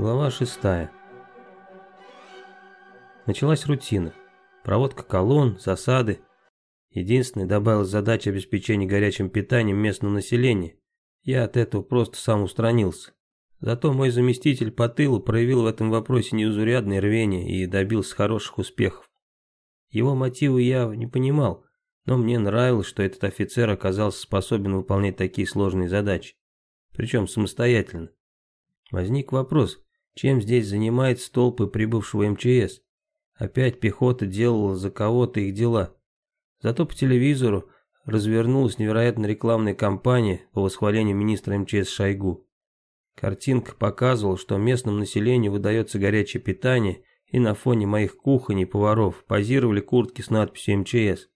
Глава 6. Началась рутина. Проводка колонн, засады. Единственное, добавилась задача обеспечения горячим питанием местного населения. Я от этого просто сам устранился. Зато мой заместитель по тылу проявил в этом вопросе неузурядное рвение и добился хороших успехов. Его мотивы я не понимал, но мне нравилось, что этот офицер оказался способен выполнять такие сложные задачи. Причем самостоятельно. Возник вопрос, чем здесь занимается толпы прибывшего МЧС? Опять пехота делала за кого-то их дела. Зато по телевизору развернулась невероятно рекламная кампания по восхвалению министра МЧС Шойгу. Картинка показывала, что местному населению выдается горячее питание, и на фоне моих кухонь и поваров позировали куртки с надписью МЧС.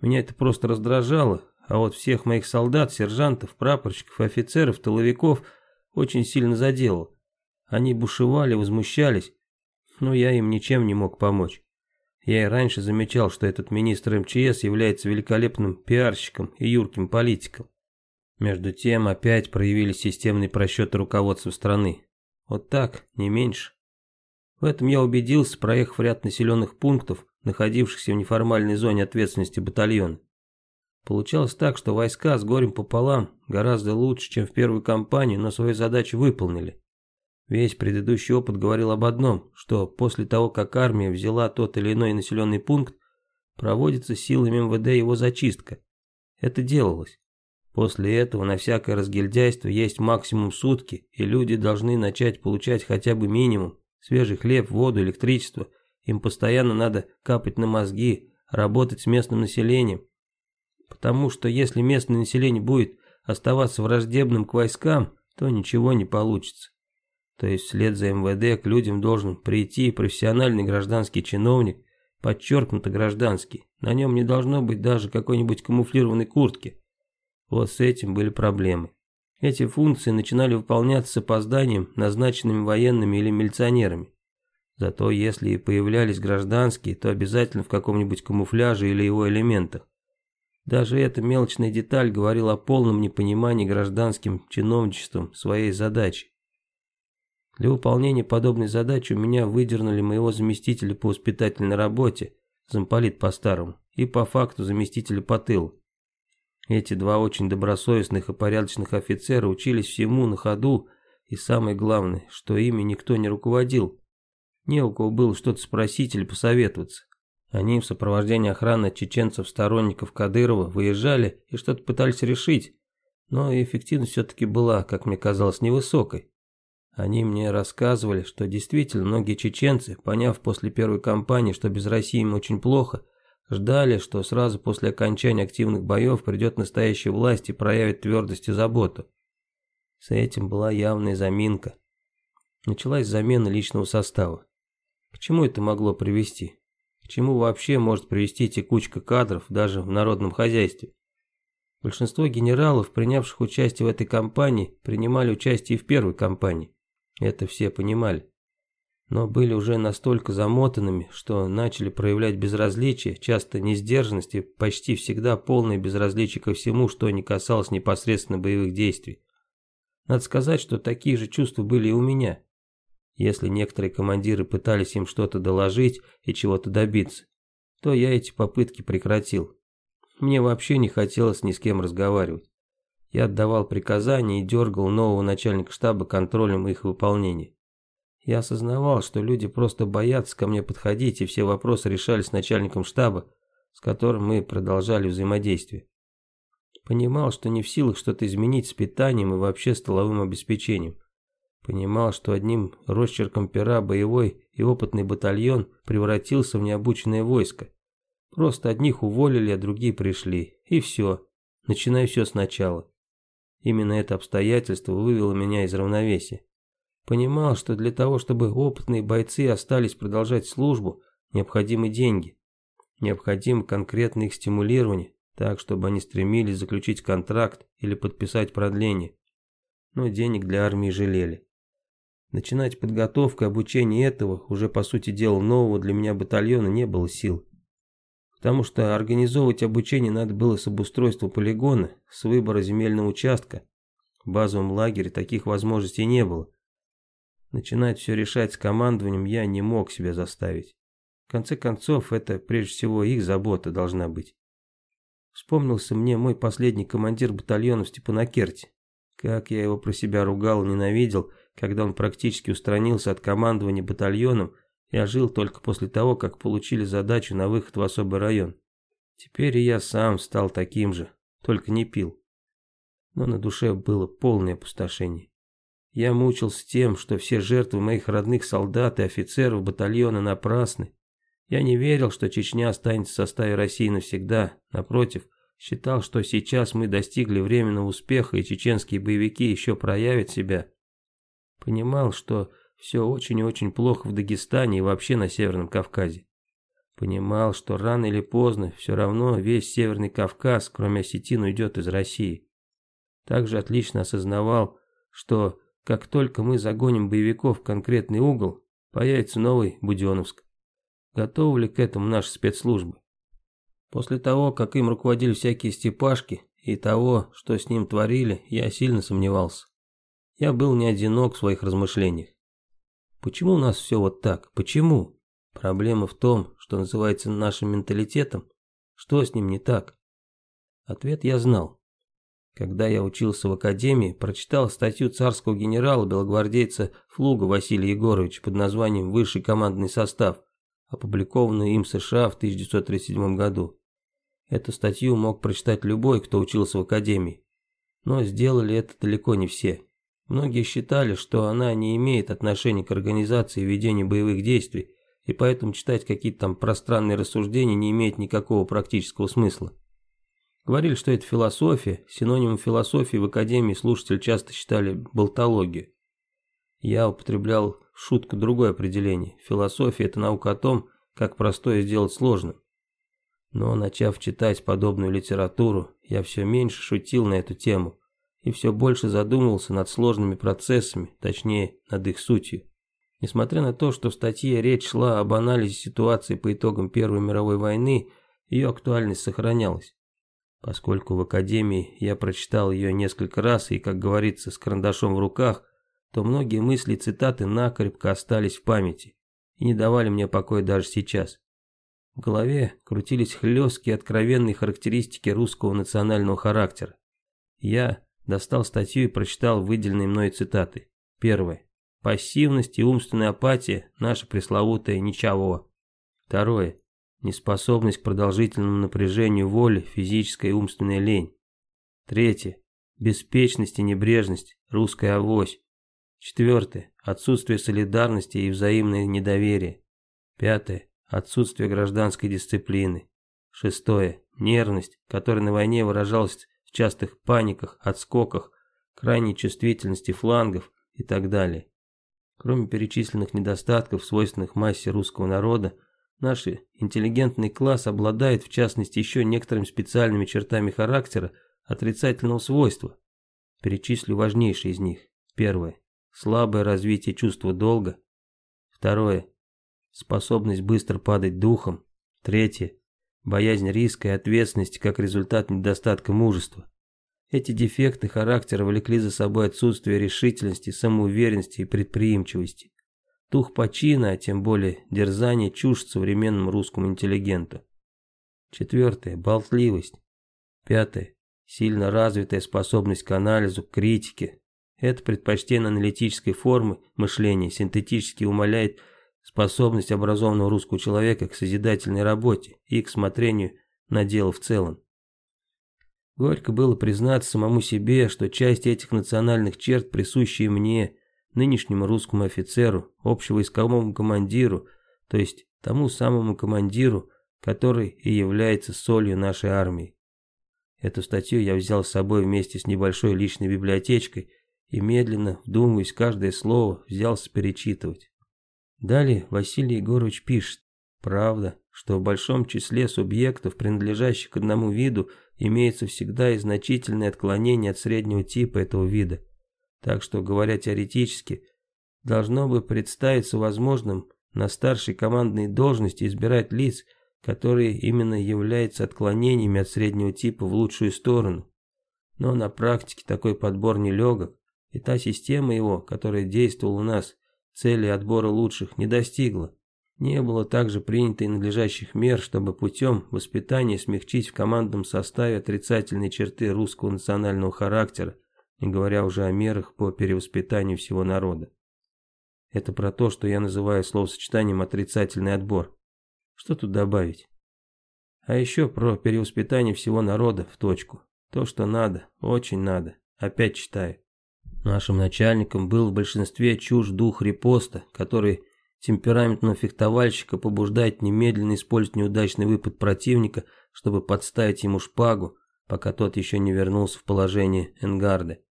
Меня это просто раздражало, а вот всех моих солдат, сержантов, прапорщиков, офицеров, тыловиков очень сильно задело. Они бушевали, возмущались, но я им ничем не мог помочь. Я и раньше замечал, что этот министр МЧС является великолепным пиарщиком и юрким политиком. Между тем опять проявились системные просчеты руководства страны. Вот так, не меньше. В этом я убедился, проехав ряд населенных пунктов, находившихся в неформальной зоне ответственности батальона. Получалось так, что войска с горем пополам гораздо лучше, чем в первую кампанию, но свою задачу выполнили. Весь предыдущий опыт говорил об одном, что после того, как армия взяла тот или иной населенный пункт, проводится силами МВД его зачистка. Это делалось. После этого на всякое разгильдяйство есть максимум сутки, и люди должны начать получать хотя бы минимум. Свежий хлеб, воду, электричество. Им постоянно надо капать на мозги, работать с местным населением. Потому что если местное население будет оставаться враждебным к войскам, то ничего не получится. То есть вслед за МВД к людям должен прийти профессиональный гражданский чиновник, подчеркнуто гражданский. На нем не должно быть даже какой-нибудь камуфлированной куртки. Вот с этим были проблемы. Эти функции начинали выполняться с опозданием, назначенными военными или милиционерами. Зато если и появлялись гражданские, то обязательно в каком-нибудь камуфляже или его элементах. Даже эта мелочная деталь говорила о полном непонимании гражданским чиновничеством своей задачи. Для выполнения подобной задачи у меня выдернули моего заместителя по воспитательной работе, замполит по-старому, и по факту заместителя по тылу. Эти два очень добросовестных и порядочных офицера учились всему на ходу, и самое главное, что ими никто не руководил. Не у кого было что-то спросить или посоветоваться. Они в сопровождении охраны чеченцев-сторонников Кадырова выезжали и что-то пытались решить, но эффективность все-таки была, как мне казалось, невысокой. Они мне рассказывали, что действительно многие чеченцы, поняв после первой кампании, что без России им очень плохо, ждали, что сразу после окончания активных боев придет настоящая власть и проявит твердость и заботу. С этим была явная заминка. Началась замена личного состава. К чему это могло привести? К чему вообще может привести текучка кадров даже в народном хозяйстве? Большинство генералов, принявших участие в этой кампании, принимали участие и в первой кампании. Это все понимали. Но были уже настолько замотанными, что начали проявлять безразличие, часто несдержанность и почти всегда полное безразличие ко всему, что не касалось непосредственно боевых действий. Надо сказать, что такие же чувства были и у меня. Если некоторые командиры пытались им что-то доложить и чего-то добиться, то я эти попытки прекратил. Мне вообще не хотелось ни с кем разговаривать. Я отдавал приказания и дергал нового начальника штаба контролем их выполнения. Я осознавал, что люди просто боятся ко мне подходить, и все вопросы решались с начальником штаба, с которым мы продолжали взаимодействие. Понимал, что не в силах что-то изменить с питанием и вообще столовым обеспечением. Понимал, что одним росчерком пера боевой и опытный батальон превратился в необученное войско. Просто одних уволили, а другие пришли. И все. Начинай все сначала. Именно это обстоятельство вывело меня из равновесия. Понимал, что для того, чтобы опытные бойцы остались продолжать службу, необходимы деньги. Необходимо конкретное их стимулирование, так, чтобы они стремились заключить контракт или подписать продление. Но денег для армии жалели. Начинать подготовку и обучение этого, уже по сути дела нового для меня батальона, не было сил потому что организовывать обучение надо было с обустройства полигона, с выбора земельного участка. В базовом лагере таких возможностей не было. Начинать все решать с командованием я не мог себя заставить. В конце концов, это прежде всего их забота должна быть. Вспомнился мне мой последний командир батальона в Степанакерте. Как я его про себя ругал и ненавидел, когда он практически устранился от командования батальоном и ожил только после того, как получили задачу на выход в особый район. Теперь и я сам стал таким же, только не пил. Но на душе было полное опустошение. Я мучился тем, что все жертвы моих родных солдат и офицеров батальона напрасны. Я не верил, что Чечня останется в составе России навсегда. Напротив, считал, что сейчас мы достигли временного успеха и чеченские боевики еще проявят себя. Понимал, что все очень и очень плохо в Дагестане и вообще на Северном Кавказе. Понимал, что рано или поздно все равно весь Северный Кавказ, кроме Осетин, уйдет из России. Также отлично осознавал, что как только мы загоним боевиков в конкретный угол, появится новый Буденновск. Готовы ли к этому наши спецслужбы? После того, как им руководили всякие степашки и того, что с ним творили, я сильно сомневался. Я был не одинок в своих размышлениях. Почему у нас все вот так? Почему? Проблема в том, что называется нашим менталитетом. Что с ним не так? Ответ я знал. Когда я учился в академии, прочитал статью царского генерала-белогвардейца Флуга Василия Егоровича под названием «Высший командный состав», опубликованную им в США в 1937 году. Эту статью мог прочитать любой, кто учился в академии. Но сделали это далеко не все. Многие считали, что она не имеет отношения к организации ведения боевых действий, и поэтому читать какие-то там пространные рассуждения не имеет никакого практического смысла. Говорили, что это философия. Синонимом философии в академии слушатели часто считали болтологию. Я употреблял шутку другое определение. Философия – это наука о том, как простое сделать сложным. Но, начав читать подобную литературу, я все меньше шутил на эту тему и все больше задумывался над сложными процессами, точнее, над их сутью. Несмотря на то, что в статье речь шла об анализе ситуации по итогам Первой мировой войны, ее актуальность сохранялась. Поскольку в академии я прочитал ее несколько раз и, как говорится, с карандашом в руках, то многие мысли и цитаты накрепко остались в памяти и не давали мне покоя даже сейчас. В голове крутились хлесткие откровенные характеристики русского национального характера. Я достал статью и прочитал выделенные мной цитаты. Первое. Пассивность и умственная апатия – наша пресловутая ничего. Второе. Неспособность к продолжительному напряжению воли, физическая и умственная лень. Третье. Беспечность и небрежность, русская авось. Четвертое. Отсутствие солидарности и взаимное недоверие. Пятое. Отсутствие гражданской дисциплины. Шестое. Нервность, которая на войне выражалась частых паниках, отскоках, крайней чувствительности флангов и так далее. Кроме перечисленных недостатков, свойственных массе русского народа, Наш интеллигентный класс обладает в частности еще некоторыми специальными чертами характера отрицательного свойства. Перечислю важнейшие из них. Первое. Слабое развитие чувства долга. Второе. Способность быстро падать духом. Третье. Боязнь риска и ответственности как результат недостатка мужества. Эти дефекты характера влекли за собой отсутствие решительности, самоуверенности и предприимчивости. Дух почина, а тем более дерзание чушь современному русскому интеллигенту. Четвертое. Болтливость. Пятое. Сильно развитая способность к анализу, к критике. Это предпочтение аналитической формы мышления синтетически умаляет способность образованного русского человека к созидательной работе и к смотрению на дело в целом. Горько было признаться самому себе, что часть этих национальных черт, присущие мне, нынешнему русскому офицеру, общевойсковому командиру, то есть тому самому командиру, который и является солью нашей армии. Эту статью я взял с собой вместе с небольшой личной библиотечкой и медленно, вдумываясь каждое слово, взялся перечитывать. Далее Василий Егорович пишет, правда, что в большом числе субъектов, принадлежащих к одному виду, имеется всегда и значительное отклонение от среднего типа этого вида – так что, говоря теоретически, должно бы представиться возможным на старшей командной должности избирать лиц, которые именно являются отклонениями от среднего типа в лучшую сторону. Но на практике такой подбор нелегок, и та система его, которая действовала у нас, цели отбора лучших не достигла. Не было также принято и надлежащих мер, чтобы путем воспитания смягчить в командном составе отрицательные черты русского национального характера, не говоря уже о мерах по перевоспитанию всего народа. Это про то, что я называю словосочетанием «отрицательный отбор». Что тут добавить? А еще про перевоспитание всего народа в точку. То, что надо, очень надо. Опять читаю. Нашим начальником был в большинстве чушь дух репоста, который темпераментного фехтовальщика побуждает немедленно использовать неудачный выпад противника, чтобы подставить ему шпагу, пока тот еще не вернулся в положение Энгарды.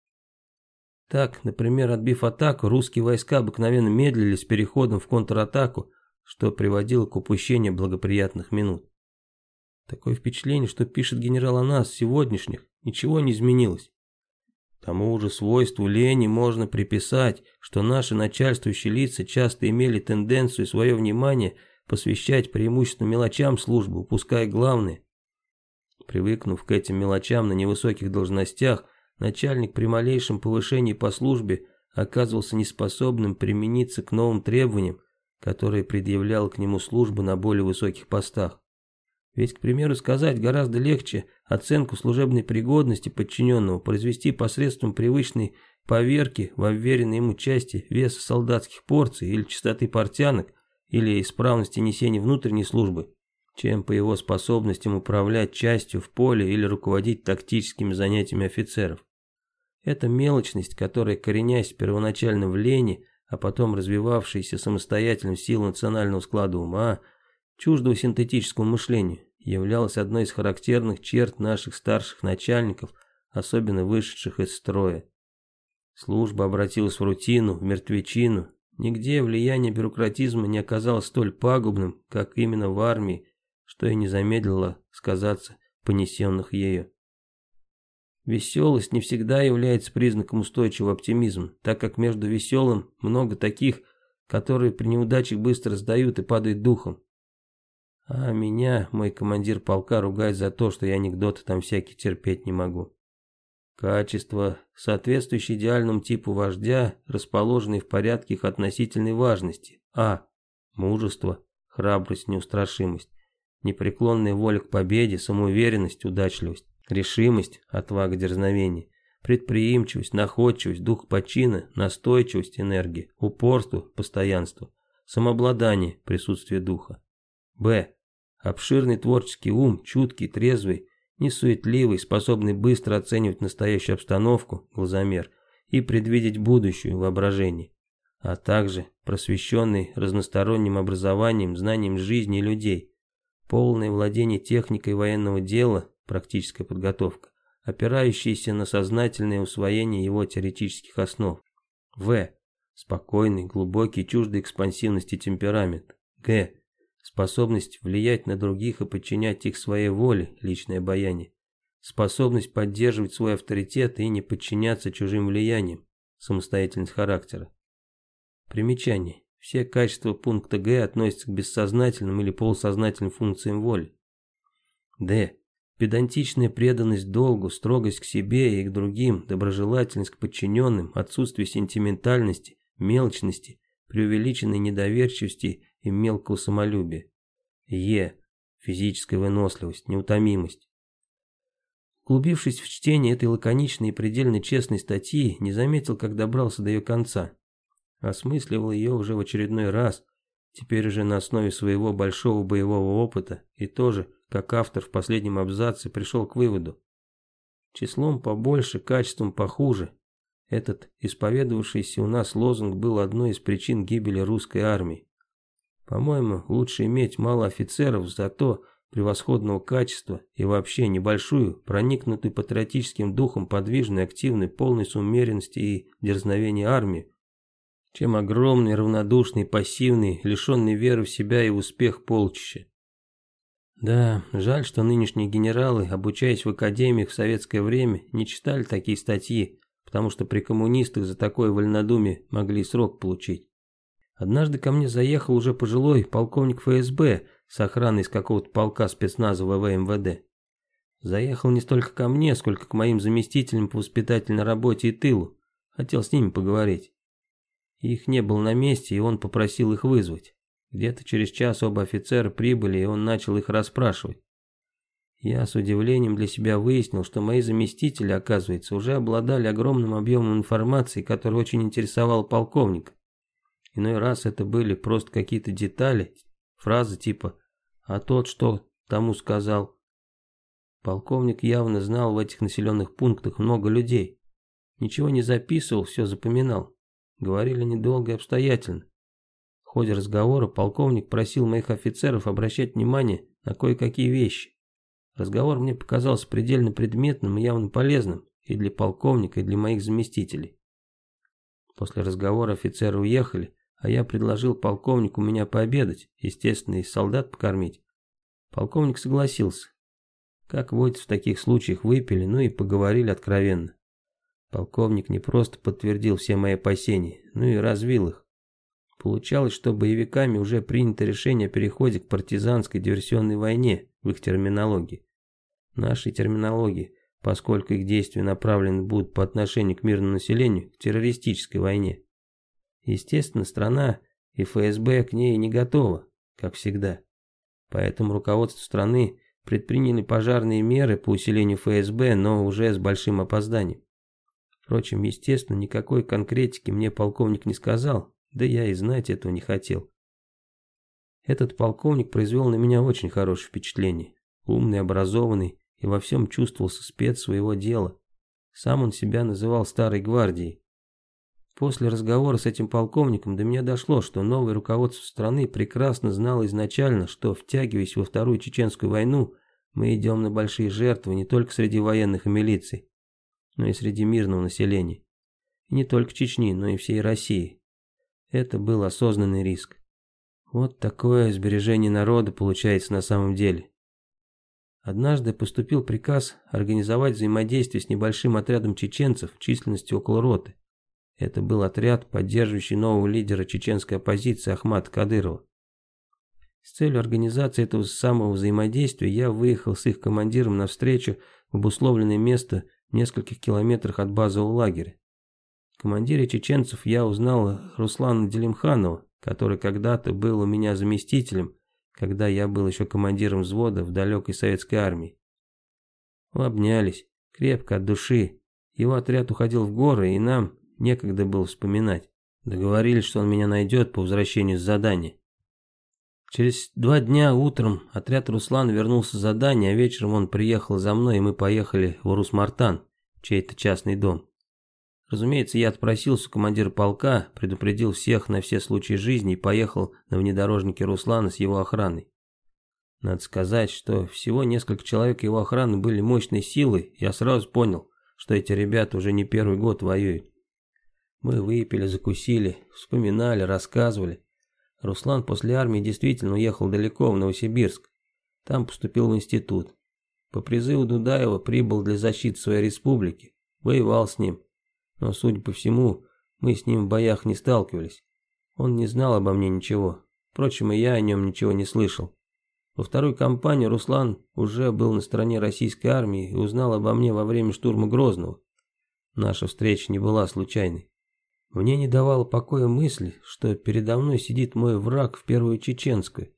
Так, например, отбив атаку, русские войска обыкновенно медлили с переходом в контратаку, что приводило к упущению благоприятных минут. Такое впечатление, что пишет генерал о нас, сегодняшних, ничего не изменилось. Тому же свойству лени можно приписать, что наши начальствующие лица часто имели тенденцию свое внимание посвящать преимущественно мелочам службы, упуская главное. Привыкнув к этим мелочам на невысоких должностях, начальник при малейшем повышении по службе оказывался неспособным примениться к новым требованиям, которые предъявляла к нему служба на более высоких постах. Ведь, к примеру, сказать гораздо легче оценку служебной пригодности подчиненного произвести посредством привычной поверки в уверенной ему части веса солдатских порций или частоты портянок, или исправности несения внутренней службы, чем по его способностям управлять частью в поле или руководить тактическими занятиями офицеров. Эта мелочность, которая, коренясь первоначально в лени, а потом развивавшаяся самостоятельно в силу национального склада ума, чуждого синтетическому мышлению, являлась одной из характерных черт наших старших начальников, особенно вышедших из строя. Служба обратилась в рутину, в мертвечину. Нигде влияние бюрократизма не оказалось столь пагубным, как именно в армии, что и не замедлило сказаться понесенных ею. Веселость не всегда является признаком устойчивого оптимизма, так как между веселым много таких, которые при неудачах быстро сдают и падают духом. А меня мой командир полка ругает за то, что я анекдоты там всякие терпеть не могу. Качества, соответствующие идеальному типу вождя, расположенные в порядке их относительной важности. А. Мужество, храбрость, неустрашимость. Непреклонная воля к победе, самоуверенность, удачливость. Решимость, отвага, дерзновение. Предприимчивость, находчивость, дух почина, настойчивость, энергия. Упорство, постоянство. Самообладание, присутствие духа. Б. Обширный творческий ум, чуткий, трезвый, несуетливый, способный быстро оценивать настоящую обстановку, глазомер, и предвидеть будущую, воображение, а также просвещенный разносторонним образованием, знанием жизни и людей, полное владение техникой военного дела, практическая подготовка, опирающаяся на сознательное усвоение его теоретических основ. В. Спокойный, глубокий, чуждый экспансивности темперамент. Г способность влиять на других и подчинять их своей воле, личное обаяние, способность поддерживать свой авторитет и не подчиняться чужим влияниям, самостоятельность характера. Примечание. Все качества пункта Г относятся к бессознательным или полусознательным функциям воли. Д. Педантичная преданность долгу, строгость к себе и к другим, доброжелательность к подчиненным, отсутствие сентиментальности, мелочности, преувеличенной недоверчивости и мелкого самолюбия. Е. Физическая выносливость, неутомимость. Углубившись в чтение этой лаконичной и предельно честной статьи, не заметил, как добрался до ее конца. Осмысливал ее уже в очередной раз, теперь уже на основе своего большого боевого опыта, и тоже, как автор в последнем абзаце, пришел к выводу. Числом побольше, качеством похуже. Этот исповедовавшийся у нас лозунг был одной из причин гибели русской армии. По-моему, лучше иметь мало офицеров, зато превосходного качества и вообще небольшую, проникнутую патриотическим духом подвижной, активной, полной сумеренности и дерзновения армии, чем огромный, равнодушный, пассивный, лишенный веры в себя и успех полчища. Да, жаль, что нынешние генералы, обучаясь в академиях в советское время, не читали такие статьи, потому что при коммунистах за такое вольнодумие могли срок получить. Однажды ко мне заехал уже пожилой полковник ФСБ с охраной из какого-то полка спецназа ВВ МВД. Заехал не столько ко мне, сколько к моим заместителям по воспитательной работе и тылу. Хотел с ними поговорить. Их не было на месте, и он попросил их вызвать. Где-то через час оба офицера прибыли, и он начал их расспрашивать. Я с удивлением для себя выяснил, что мои заместители, оказывается, уже обладали огромным объемом информации, который очень интересовал полковника. Иной раз это были просто какие-то детали, фразы типа «а тот что тому сказал». Полковник явно знал в этих населенных пунктах много людей. Ничего не записывал, все запоминал. Говорили недолго и обстоятельно. В ходе разговора полковник просил моих офицеров обращать внимание на кое-какие вещи. Разговор мне показался предельно предметным и явно полезным и для полковника, и для моих заместителей. После разговора офицеры уехали, а я предложил полковнику меня пообедать, естественно, и солдат покормить. Полковник согласился. Как водится в таких случаях, выпили, ну и поговорили откровенно. Полковник не просто подтвердил все мои опасения, но и развил их. Получалось, что боевиками уже принято решение о переходе к партизанской диверсионной войне в их терминологии. Нашей терминологии, поскольку их действия направлены будут по отношению к мирному населению, к террористической войне. Естественно, страна и ФСБ к ней не готова, как всегда. Поэтому руководство страны предприняли пожарные меры по усилению ФСБ, но уже с большим опозданием. Впрочем, естественно, никакой конкретики мне полковник не сказал, да я и знать этого не хотел. Этот полковник произвел на меня очень хорошее впечатление. Умный, образованный и во всем чувствовался спец своего дела. Сам он себя называл старой гвардией. После разговора с этим полковником до меня дошло, что новое руководство страны прекрасно знало изначально, что, втягиваясь во Вторую Чеченскую войну, мы идем на большие жертвы не только среди военных и милиции, но и среди мирного населения. И не только Чечни, но и всей России. Это был осознанный риск. Вот такое сбережение народа получается на самом деле. Однажды поступил приказ организовать взаимодействие с небольшим отрядом чеченцев численностью около роты. Это был отряд, поддерживающий нового лидера чеченской оппозиции Ахмата Кадырова. С целью организации этого самого взаимодействия я выехал с их командиром навстречу в обусловленное место в нескольких километрах от базового лагеря. Командире чеченцев я узнал Руслана Делимханова, который когда-то был у меня заместителем, когда я был еще командиром взвода в далекой советской армии. Мы обнялись, крепко от души. Его отряд уходил в горы, и нам, Некогда было вспоминать. Договорились, что он меня найдет по возвращению с задания. Через два дня утром отряд Руслан вернулся с задания, а вечером он приехал за мной, и мы поехали в Урус-Мартан, чей-то частный дом. Разумеется, я отпросился у командира полка, предупредил всех на все случаи жизни и поехал на внедорожнике Руслана с его охраной. Надо сказать, что всего несколько человек его охраны были мощной силой, я сразу понял, что эти ребята уже не первый год воюют. Мы выпили, закусили, вспоминали, рассказывали. Руслан после армии действительно уехал далеко, в Новосибирск. Там поступил в институт. По призыву Дудаева прибыл для защиты своей республики. Воевал с ним. Но, судя по всему, мы с ним в боях не сталкивались. Он не знал обо мне ничего. Впрочем, и я о нем ничего не слышал. Во второй кампании Руслан уже был на стороне российской армии и узнал обо мне во время штурма Грозного. Наша встреча не была случайной. Мне не давала покоя мысль, что передо мной сидит мой враг в первую чеченскую.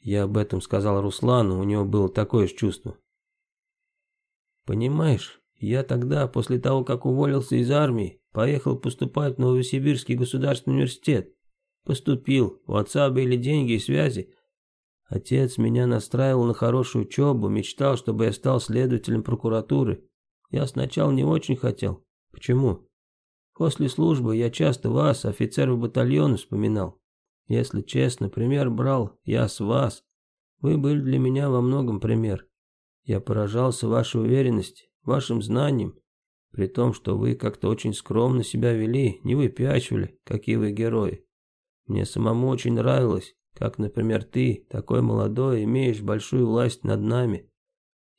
Я об этом сказал Руслану, у него было такое же чувство. Понимаешь, я тогда, после того, как уволился из армии, поехал поступать в Новосибирский государственный университет. Поступил, у отца были деньги и связи. Отец меня настраивал на хорошую учебу, мечтал, чтобы я стал следователем прокуратуры. Я сначала не очень хотел. Почему? После службы я часто вас, офицеров батальона, вспоминал. Если честно, пример брал я с вас. Вы были для меня во многом пример. Я поражался вашей уверенности, вашим знанием, при том, что вы как-то очень скромно себя вели, не выпячивали, какие вы герои. Мне самому очень нравилось, как, например, ты, такой молодой, имеешь большую власть над нами.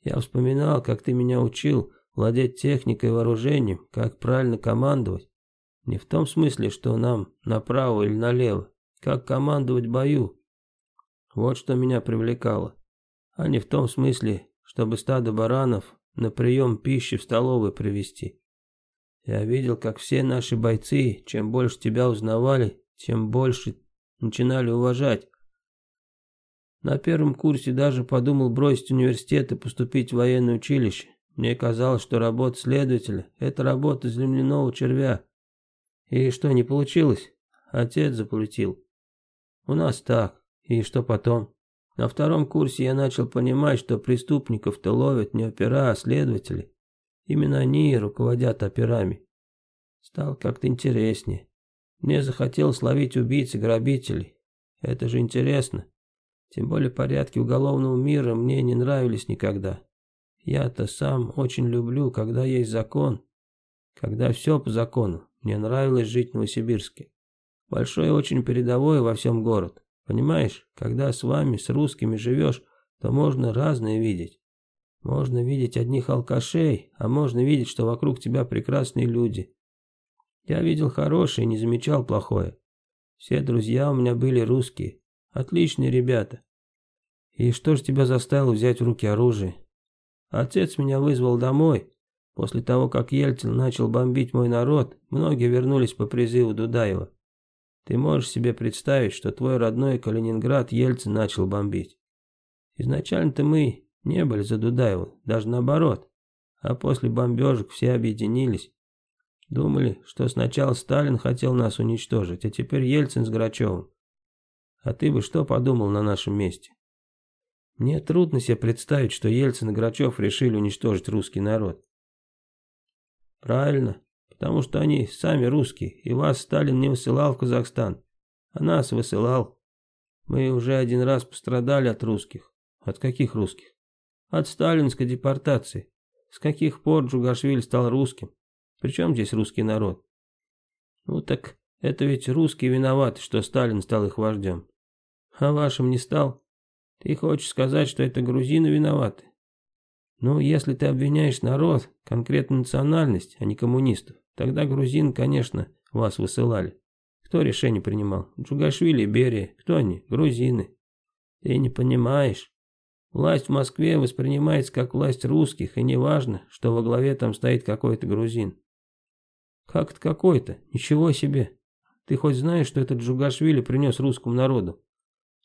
Я вспоминал, как ты меня учил владеть техникой и вооружением, как правильно командовать. Не в том смысле, что нам направо или налево, как командовать бою. Вот что меня привлекало. А не в том смысле, чтобы стадо баранов на прием пищи в столовую привести. Я видел, как все наши бойцы, чем больше тебя узнавали, тем больше начинали уважать. На первом курсе даже подумал бросить университет и поступить в военное училище. Мне казалось, что работа следователя – это работа земляного червя. И что, не получилось? Отец заплатил. У нас так. И что потом? На втором курсе я начал понимать, что преступников-то ловят не опера, а следователи. Именно они руководят операми. Стало как-то интереснее. Мне захотелось ловить убийц и грабителей. Это же интересно. Тем более порядки уголовного мира мне не нравились никогда. Я-то сам очень люблю, когда есть закон. Когда все по закону. Мне нравилось жить в Новосибирске. Большой и очень передовой во всем город. Понимаешь, когда с вами, с русскими живешь, то можно разное видеть. Можно видеть одних алкашей, а можно видеть, что вокруг тебя прекрасные люди. Я видел хорошее, не замечал плохое. Все друзья у меня были русские. Отличные ребята. И что ж тебя заставило взять в руки оружие? Отец меня вызвал домой. После того, как Ельцин начал бомбить мой народ, многие вернулись по призыву Дудаева. Ты можешь себе представить, что твой родной Калининград Ельцин начал бомбить. Изначально-то мы не были за Дудаева, даже наоборот. А после бомбежек все объединились. Думали, что сначала Сталин хотел нас уничтожить, а теперь Ельцин с Грачевым. А ты бы что подумал на нашем месте? Мне трудно себе представить, что Ельцин и Грачев решили уничтожить русский народ. Правильно, потому что они сами русские, и вас Сталин не высылал в Казахстан, а нас высылал. Мы уже один раз пострадали от русских. От каких русских? От сталинской депортации. С каких пор Джугашвили стал русским? Причем здесь русский народ? Ну так это ведь русские виноваты, что Сталин стал их вождем. А вашим не стал? Ты хочешь сказать, что это грузины виноваты? Ну, если ты обвиняешь народ, конкретно национальность, а не коммунистов, тогда грузин, конечно, вас высылали. Кто решение принимал? Джугашвили Берия. Кто они? Грузины. Ты не понимаешь. Власть в Москве воспринимается как власть русских, и неважно, что во главе там стоит какой-то грузин. Как это какой-то? Ничего себе. Ты хоть знаешь, что этот Джугашвили принес русскому народу?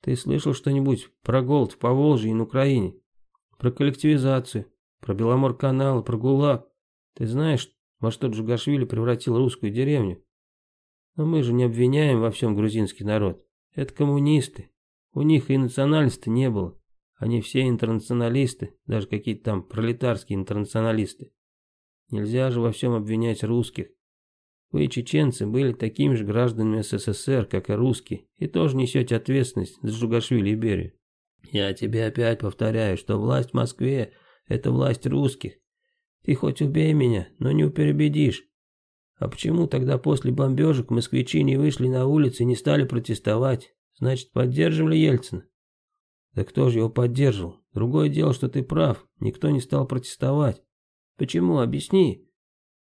Ты слышал что-нибудь про голод в Поволжье и на Украине? Про коллективизацию, про Беломор-канал, про ГУЛАГ. Ты знаешь, во что Джугашвили превратил русскую деревню? Но мы же не обвиняем во всем грузинский народ. Это коммунисты. У них и национальности не было. Они все интернационалисты, даже какие-то там пролетарские интернационалисты. Нельзя же во всем обвинять русских. Вы, чеченцы, были такими же гражданами СССР, как и русские, и тоже несете ответственность за Джугашвили и Берию. Я тебе опять повторяю, что власть в Москве – это власть русских. Ты хоть убей меня, но не перебедишь. А почему тогда после бомбежек москвичи не вышли на улицы и не стали протестовать? Значит, поддерживали Ельцина? Да кто же его поддерживал? Другое дело, что ты прав, никто не стал протестовать. Почему? Объясни.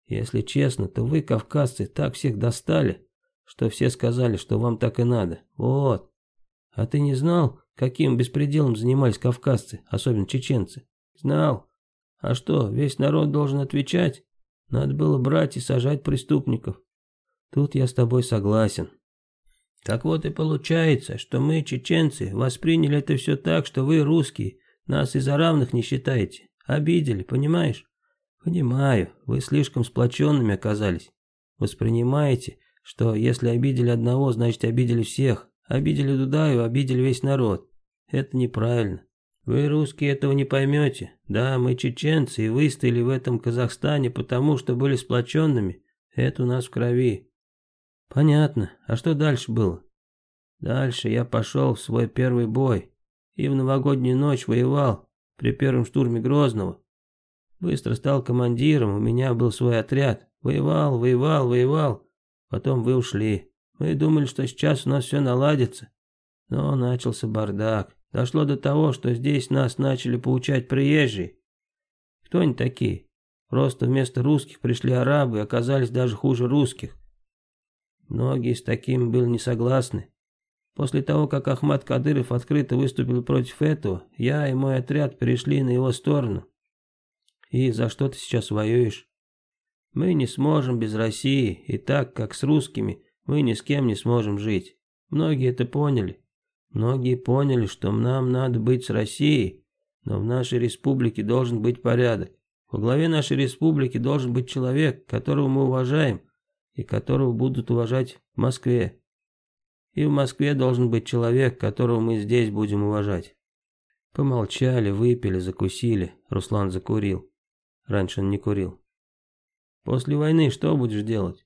Если честно, то вы, кавказцы, так всех достали, что все сказали, что вам так и надо. Вот. А ты не знал, каким беспределом занимались кавказцы, особенно чеченцы? Знал. А что, весь народ должен отвечать? Надо было брать и сажать преступников. Тут я с тобой согласен. Так вот и получается, что мы, чеченцы, восприняли это все так, что вы, русские, нас из-за равных не считаете. Обидели, понимаешь? Понимаю, вы слишком сплоченными оказались. Воспринимаете, что если обидели одного, значит обидели всех. Обидели Дудаева, обидели весь народ. Это неправильно. Вы, русские, этого не поймете. Да, мы чеченцы и выстояли в этом Казахстане потому, что были сплоченными. Это у нас в крови. Понятно. А что дальше было? Дальше я пошел в свой первый бой. И в новогоднюю ночь воевал при первом штурме Грозного. Быстро стал командиром, у меня был свой отряд. Воевал, воевал, воевал. Потом вы ушли. Мы думали, что сейчас у нас все наладится. Но начался бардак. Дошло до того, что здесь нас начали поучать приезжие. Кто они такие? Просто вместо русских пришли арабы и оказались даже хуже русских. Многие с таким были не согласны. После того, как Ахмад Кадыров открыто выступил против этого, я и мой отряд перешли на его сторону. И за что ты сейчас воюешь? Мы не сможем без России, и так, как с русскими, мы ни с кем не сможем жить. Многие это поняли. Многие поняли, что нам надо быть с Россией, но в нашей республике должен быть порядок. Во главе нашей республики должен быть человек, которого мы уважаем и которого будут уважать в Москве. И в Москве должен быть человек, которого мы здесь будем уважать. Помолчали, выпили, закусили. Руслан закурил. Раньше он не курил. После войны что будешь делать?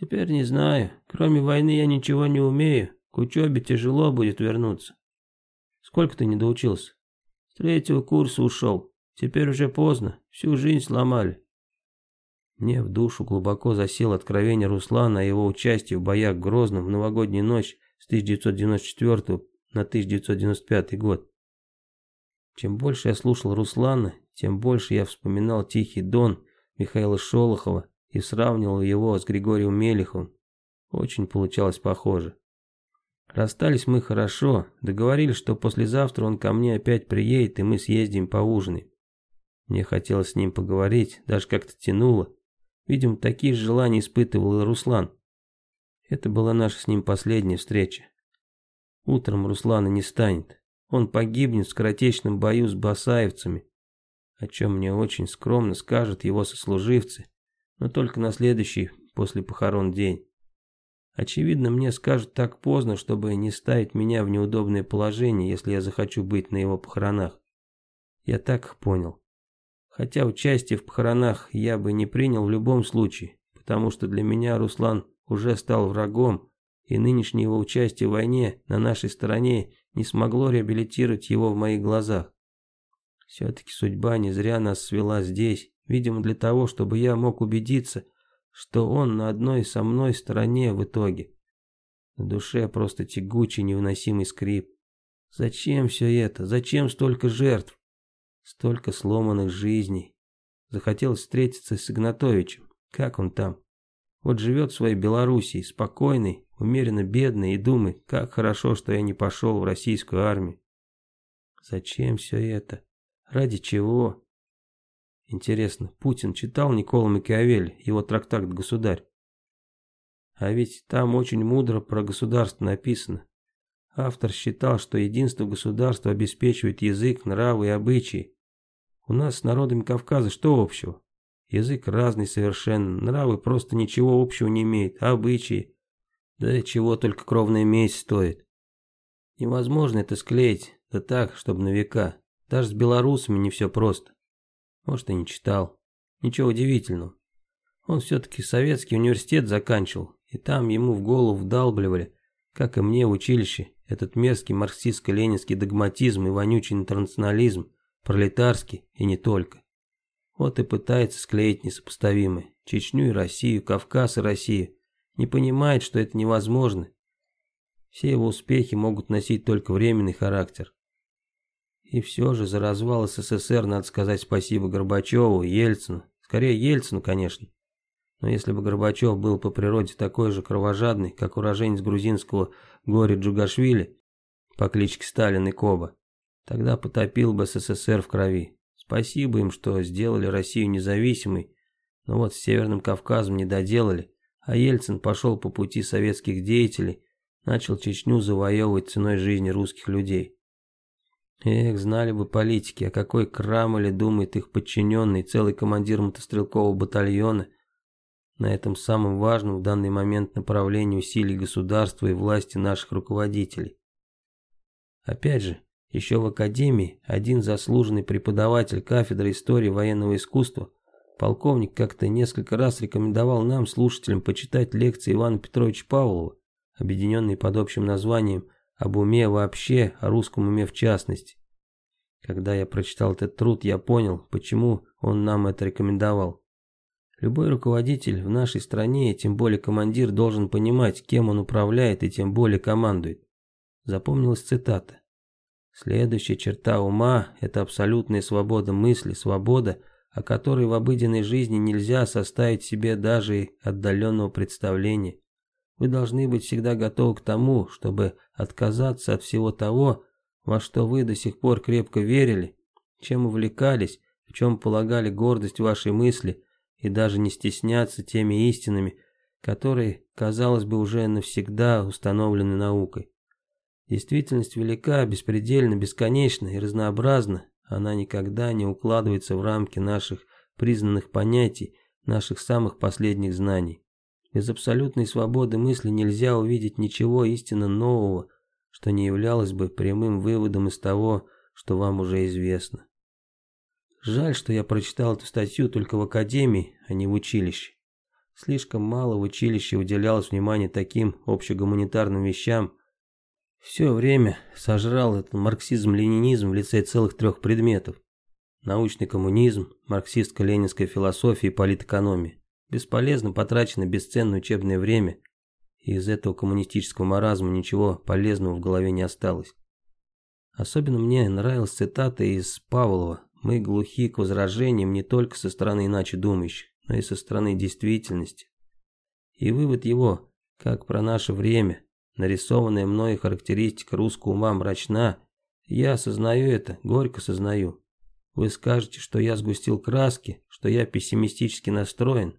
Теперь не знаю. Кроме войны я ничего не умею. К учебе тяжело будет вернуться. Сколько ты не доучился? С третьего курса ушел. Теперь уже поздно. Всю жизнь сломали. Мне в душу глубоко засел откровение Руслана о его участии в боях Грозном в новогоднюю ночь с 1994 на 1995 год. Чем больше я слушал Руслана, тем больше я вспоминал Тихий Дон Михаила Шолохова и сравнивал его с Григорием Мелеховым. Очень получалось похоже. Расстались мы хорошо, договорились, что послезавтра он ко мне опять приедет, и мы съездим поужинаем. Мне хотелось с ним поговорить, даже как-то тянуло. Видимо, такие же желания испытывал и Руслан. Это была наша с ним последняя встреча. Утром Руслана не станет. Он погибнет в скоротечном бою с басаевцами, о чем мне очень скромно скажут его сослуживцы, но только на следующий после похорон день. Очевидно, мне скажут так поздно, чтобы не ставить меня в неудобное положение, если я захочу быть на его похоронах. Я так понял. Хотя участие в похоронах я бы не принял в любом случае, потому что для меня Руслан уже стал врагом, и нынешнее его участие в войне на нашей стороне не смогло реабилитировать его в моих глазах. Все-таки судьба не зря нас свела здесь, видимо для того, чтобы я мог убедиться, что он на одной со мной стороне в итоге. На душе просто тягучий невыносимый скрип. Зачем все это? Зачем столько жертв? Столько сломанных жизней. Захотелось встретиться с Игнатовичем. Как он там? Вот живет в своей Белоруссии, спокойный, умеренно бедный, и думает, как хорошо, что я не пошел в российскую армию. Зачем все это? Ради чего? Интересно, Путин читал Никола Макиавелли, его трактат «Государь»? А ведь там очень мудро про государство написано. Автор считал, что единство государства обеспечивает язык, нравы и обычаи. У нас с народами Кавказа что общего? Язык разный совершенно, нравы просто ничего общего не имеют, а обычаи? Да чего только кровная месть стоит. Невозможно это склеить, да так, чтобы на века. Даже с белорусами не все просто. Может, и не читал. Ничего удивительного. Он все-таки советский университет заканчивал, и там ему в голову вдалбливали, как и мне в училище, этот мерзкий марксистско-ленинский догматизм и вонючий интернационализм, пролетарский и не только. Вот и пытается склеить несопоставимые. Чечню и Россию, Кавказ и Россию. Не понимает, что это невозможно. Все его успехи могут носить только временный характер. И все же за развал СССР надо сказать спасибо Горбачеву, Ельцину. Скорее Ельцину, конечно. Но если бы Горбачев был по природе такой же кровожадный, как уроженец грузинского Гори Джугашвили по кличке Сталин и Коба, тогда потопил бы СССР в крови. Спасибо им, что сделали Россию независимой, но вот с Северным Кавказом не доделали, а Ельцин пошел по пути советских деятелей, начал Чечню завоевывать ценой жизни русских людей. Эх, знали бы политики, о какой крамоле думает их подчиненный, целый командир мотострелкового батальона – на этом самом важном в данный момент направлении усилий государства и власти наших руководителей. Опять же, еще в академии один заслуженный преподаватель кафедры истории военного искусства, полковник как-то несколько раз рекомендовал нам, слушателям, почитать лекции Ивана Петровича Павлова, объединенные под общим названием «Об уме вообще, о русском уме в частности». Когда я прочитал этот труд, я понял, почему он нам это рекомендовал. Любой руководитель в нашей стране, и тем более командир, должен понимать, кем он управляет и тем более командует. Запомнилась цитата. Следующая черта ума – это абсолютная свобода мысли, свобода, о которой в обыденной жизни нельзя составить себе даже отдаленного представления. Вы должны быть всегда готовы к тому, чтобы отказаться от всего того, во что вы до сих пор крепко верили, чем увлекались, в чем полагали гордость вашей мысли – и даже не стесняться теми истинами, которые, казалось бы, уже навсегда установлены наукой. Действительность велика, беспредельна, бесконечна и разнообразна, она никогда не укладывается в рамки наших признанных понятий, наших самых последних знаний. Без абсолютной свободы мысли нельзя увидеть ничего истинно нового, что не являлось бы прямым выводом из того, что вам уже известно. Жаль, что я прочитал эту статью только в академии, а не в училище. Слишком мало в училище уделялось внимания таким общегуманитарным вещам. Все время сожрал этот марксизм-ленинизм в лице целых трех предметов. Научный коммунизм, марксистско-ленинская философия и политэкономия. Бесполезно потрачено бесценное учебное время, и из этого коммунистического маразма ничего полезного в голове не осталось. Особенно мне нравилась цитата из Павлова «Мы глухи к возражениям не только со стороны иначе думающих, но и со стороны действительности». И вывод его, как про наше время, нарисованная мной характеристика русского ума мрачна, я осознаю это, горько сознаю. Вы скажете, что я сгустил краски, что я пессимистически настроен,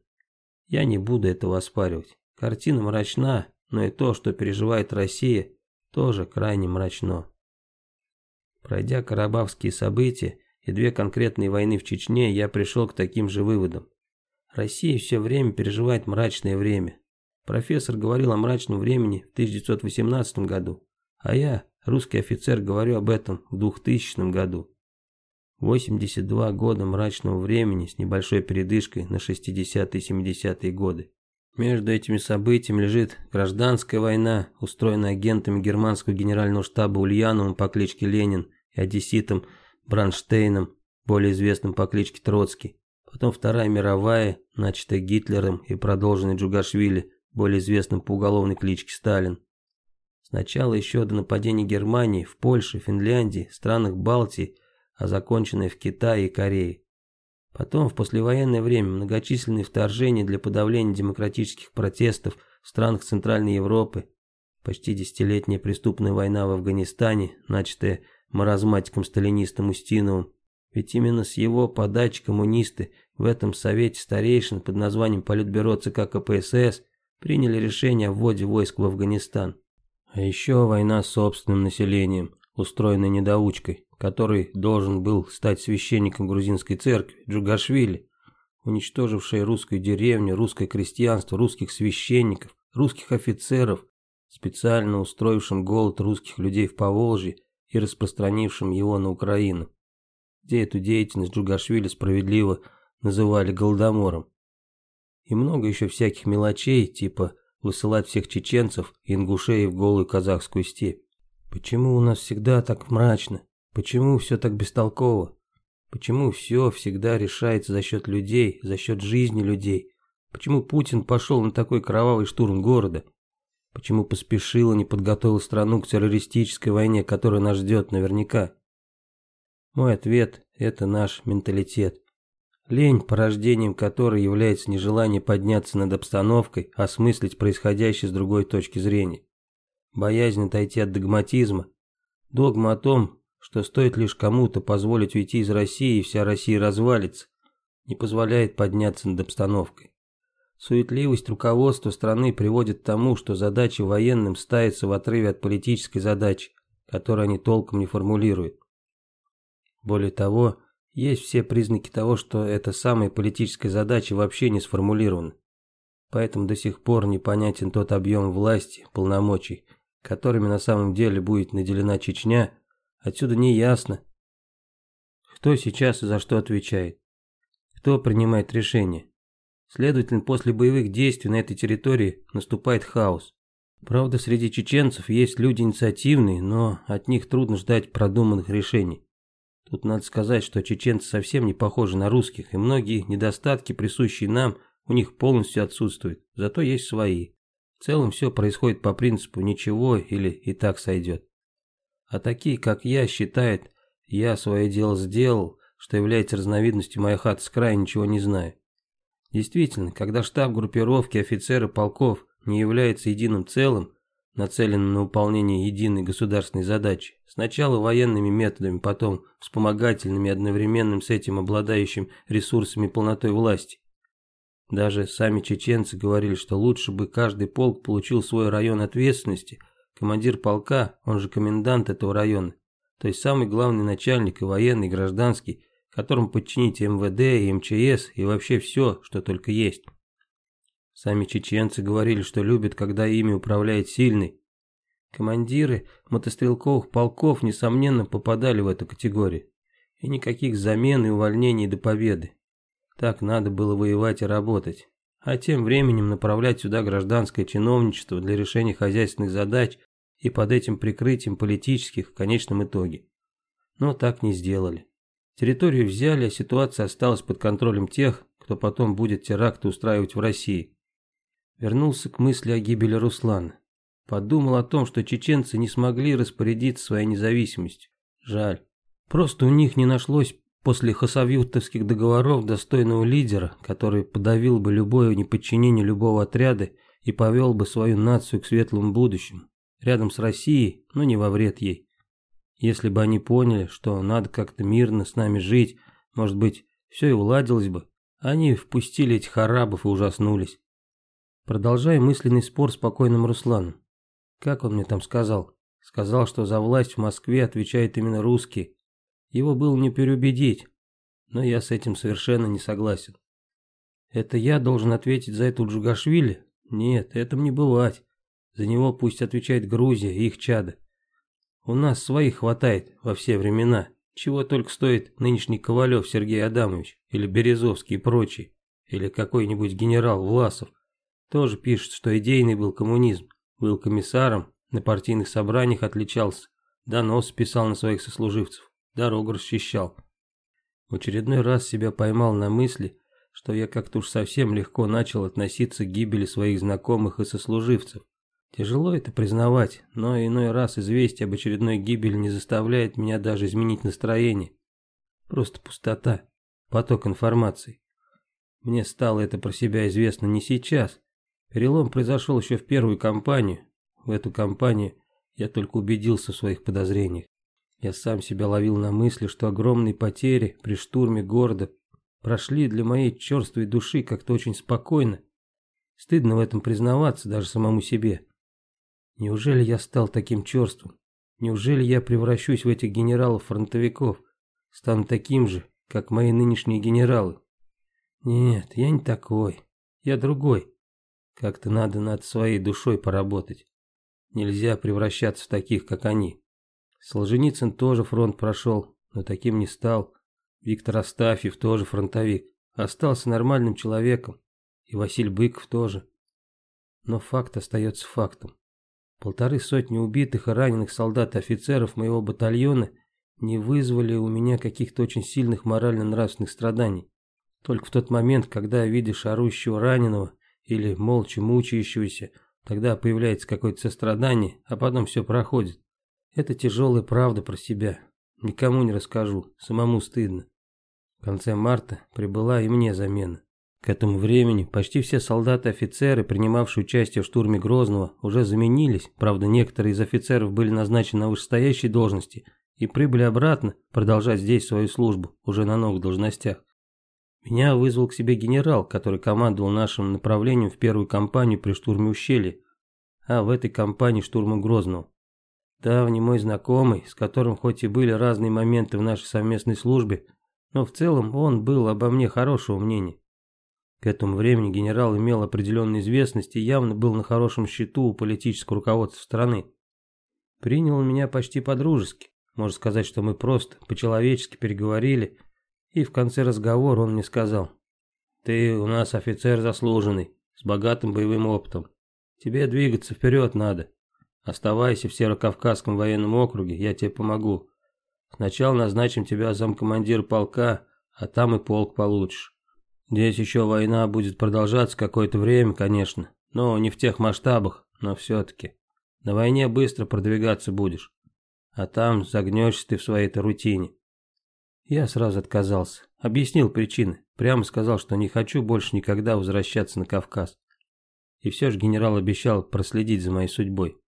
я не буду этого оспаривать. Картина мрачна, но и то, что переживает Россия, тоже крайне мрачно. Пройдя карабахские события и две конкретные войны в Чечне, я пришел к таким же выводам. Россия все время переживает мрачное время. Профессор говорил о мрачном времени в 1918 году, а я, русский офицер, говорю об этом в 2000 году. 82 года мрачного времени с небольшой передышкой на 60-70-е годы. Между этими событиями лежит гражданская война, устроенная агентами германского генерального штаба Ульяновым по кличке Ленин и одесситом Бранштейном, более известным по кличке Троцкий. Потом Вторая мировая, начатая Гитлером и продолженная Джугашвили, более известным по уголовной кличке Сталин. Сначала еще до нападения Германии в Польше, Финляндии, странах Балтии а законченная в Китае и Корее. Потом, в послевоенное время, многочисленные вторжения для подавления демократических протестов в странах Центральной Европы, почти десятилетняя преступная война в Афганистане, начатая маразматиком-сталинистом Устиновым, ведь именно с его подачи коммунисты в этом совете старейшин под названием Политбюро ЦК КПСС приняли решение о вводе войск в Афганистан. А еще война с собственным населением, устроенная недоучкой, который должен был стать священником грузинской церкви, Джугашвили, уничтоживший русскую деревню, русское крестьянство, русских священников, русских офицеров, специально устроившим голод русских людей в Поволжье и распространившим его на Украину, где эту деятельность Джугашвили справедливо называли голодомором. И много еще всяких мелочей, типа высылать всех чеченцев и ингушей в голую казахскую степь. Почему у нас всегда так мрачно? Почему все так бестолково? Почему все всегда решается за счет людей, за счет жизни людей? Почему Путин пошел на такой кровавый штурм города? Почему поспешил и не подготовил страну к террористической войне, которая нас ждет наверняка? Мой ответ – это наш менталитет. Лень, порождением которой является нежелание подняться над обстановкой, осмыслить происходящее с другой точки зрения. Боязнь отойти от догматизма. Догма о том, что стоит лишь кому-то позволить уйти из России, и вся Россия развалится, не позволяет подняться над обстановкой. Суетливость руководства страны приводит к тому, что задачи военным ставятся в отрыве от политической задачи, которую они толком не формулируют. Более того, есть все признаки того, что эта самая политическая задача вообще не сформулирована. Поэтому до сих пор непонятен тот объем власти, полномочий, которыми на самом деле будет наделена Чечня Отсюда не ясно, кто сейчас и за что отвечает, кто принимает решения. Следовательно, после боевых действий на этой территории наступает хаос. Правда, среди чеченцев есть люди инициативные, но от них трудно ждать продуманных решений. Тут надо сказать, что чеченцы совсем не похожи на русских, и многие недостатки, присущие нам, у них полностью отсутствуют, зато есть свои. В целом все происходит по принципу «ничего» или «и так сойдет». А такие, как я, считают, я свое дело сделал, что является разновидностью моей хаты с края, ничего не знаю. Действительно, когда штаб группировки офицеры полков не является единым целым, нацеленным на выполнение единой государственной задачи, сначала военными методами, потом вспомогательными одновременным с этим обладающим ресурсами полнотой власти, Даже сами чеченцы говорили, что лучше бы каждый полк получил свой район ответственности, командир полка, он же комендант этого района, то есть самый главный начальник и военный, и гражданский, которому подчинить МВД и МЧС и вообще все, что только есть. Сами чеченцы говорили, что любят, когда ими управляет сильный. Командиры мотострелковых полков, несомненно, попадали в эту категорию. И никаких замен и увольнений до победы. Так надо было воевать и работать. А тем временем направлять сюда гражданское чиновничество для решения хозяйственных задач и под этим прикрытием политических в конечном итоге. Но так не сделали. Территорию взяли, а ситуация осталась под контролем тех, кто потом будет теракты устраивать в России. Вернулся к мысли о гибели Руслана. Подумал о том, что чеченцы не смогли распорядиться своей независимостью. Жаль. Просто у них не нашлось после хасавюртовских договоров достойного лидера, который подавил бы любое неподчинение любого отряда и повел бы свою нацию к светлому будущему, рядом с Россией, но не во вред ей. Если бы они поняли, что надо как-то мирно с нами жить, может быть, все и уладилось бы, они впустили этих арабов и ужаснулись. Продолжая мысленный спор с покойным Русланом. Как он мне там сказал? Сказал, что за власть в Москве отвечают именно русские, его было не переубедить, но я с этим совершенно не согласен. Это я должен ответить за эту Джугашвили? Нет, этому не бывать. За него пусть отвечает Грузия и их чада. У нас своих хватает во все времена. Чего только стоит нынешний Ковалев Сергей Адамович, или Березовский и прочие, или какой-нибудь генерал Власов. Тоже пишет, что идейный был коммунизм, был комиссаром, на партийных собраниях отличался, донос писал на своих сослуживцев дорогу расчищал. В очередной раз себя поймал на мысли, что я как-то уж совсем легко начал относиться к гибели своих знакомых и сослуживцев. Тяжело это признавать, но иной раз известие об очередной гибели не заставляет меня даже изменить настроение. Просто пустота, поток информации. Мне стало это про себя известно не сейчас. Перелом произошел еще в первую кампанию. В эту кампанию я только убедился в своих подозрениях. Я сам себя ловил на мысли, что огромные потери при штурме города прошли для моей черствой души как-то очень спокойно. Стыдно в этом признаваться даже самому себе. Неужели я стал таким черствым? Неужели я превращусь в этих генералов-фронтовиков? Стану таким же, как мои нынешние генералы? Нет, я не такой. Я другой. Как-то надо над своей душой поработать. Нельзя превращаться в таких, как они. Солженицын тоже фронт прошел, но таким не стал. Виктор Астафьев тоже фронтовик. Остался нормальным человеком. И Василий Быков тоже. Но факт остается фактом. Полторы сотни убитых и раненых солдат и офицеров моего батальона не вызвали у меня каких-то очень сильных морально-нравственных страданий. Только в тот момент, когда видишь орущего раненого или молча мучающегося, тогда появляется какое-то сострадание, а потом все проходит. Это тяжелая правда про себя. Никому не расскажу, самому стыдно. В конце марта прибыла и мне замена. К этому времени почти все солдаты и офицеры, принимавшие участие в штурме Грозного, уже заменились, правда некоторые из офицеров были назначены на вышестоящие должности и прибыли обратно продолжать здесь свою службу, уже на новых должностях. Меня вызвал к себе генерал, который командовал нашим направлением в первую кампанию при штурме ущелья, а в этой кампании штурма Грозного. Давний мой знакомый, с которым хоть и были разные моменты в нашей совместной службе, но в целом он был обо мне хорошего мнения. К этому времени генерал имел определенную известность и явно был на хорошем счету у политического руководства страны. Принял он меня почти по-дружески. Можно сказать, что мы просто по-человечески переговорили, и в конце разговора он мне сказал, «Ты у нас офицер заслуженный, с богатым боевым опытом. Тебе двигаться вперед надо. Оставайся в Северокавказском военном округе, я тебе помогу. Сначала назначим тебя замкомандир полка, а там и полк получишь. Здесь еще война будет продолжаться какое-то время, конечно, но не в тех масштабах, но все-таки. На войне быстро продвигаться будешь, а там загнешься ты в своей-то рутине. Я сразу отказался, объяснил причины, прямо сказал, что не хочу больше никогда возвращаться на Кавказ. И все же генерал обещал проследить за моей судьбой.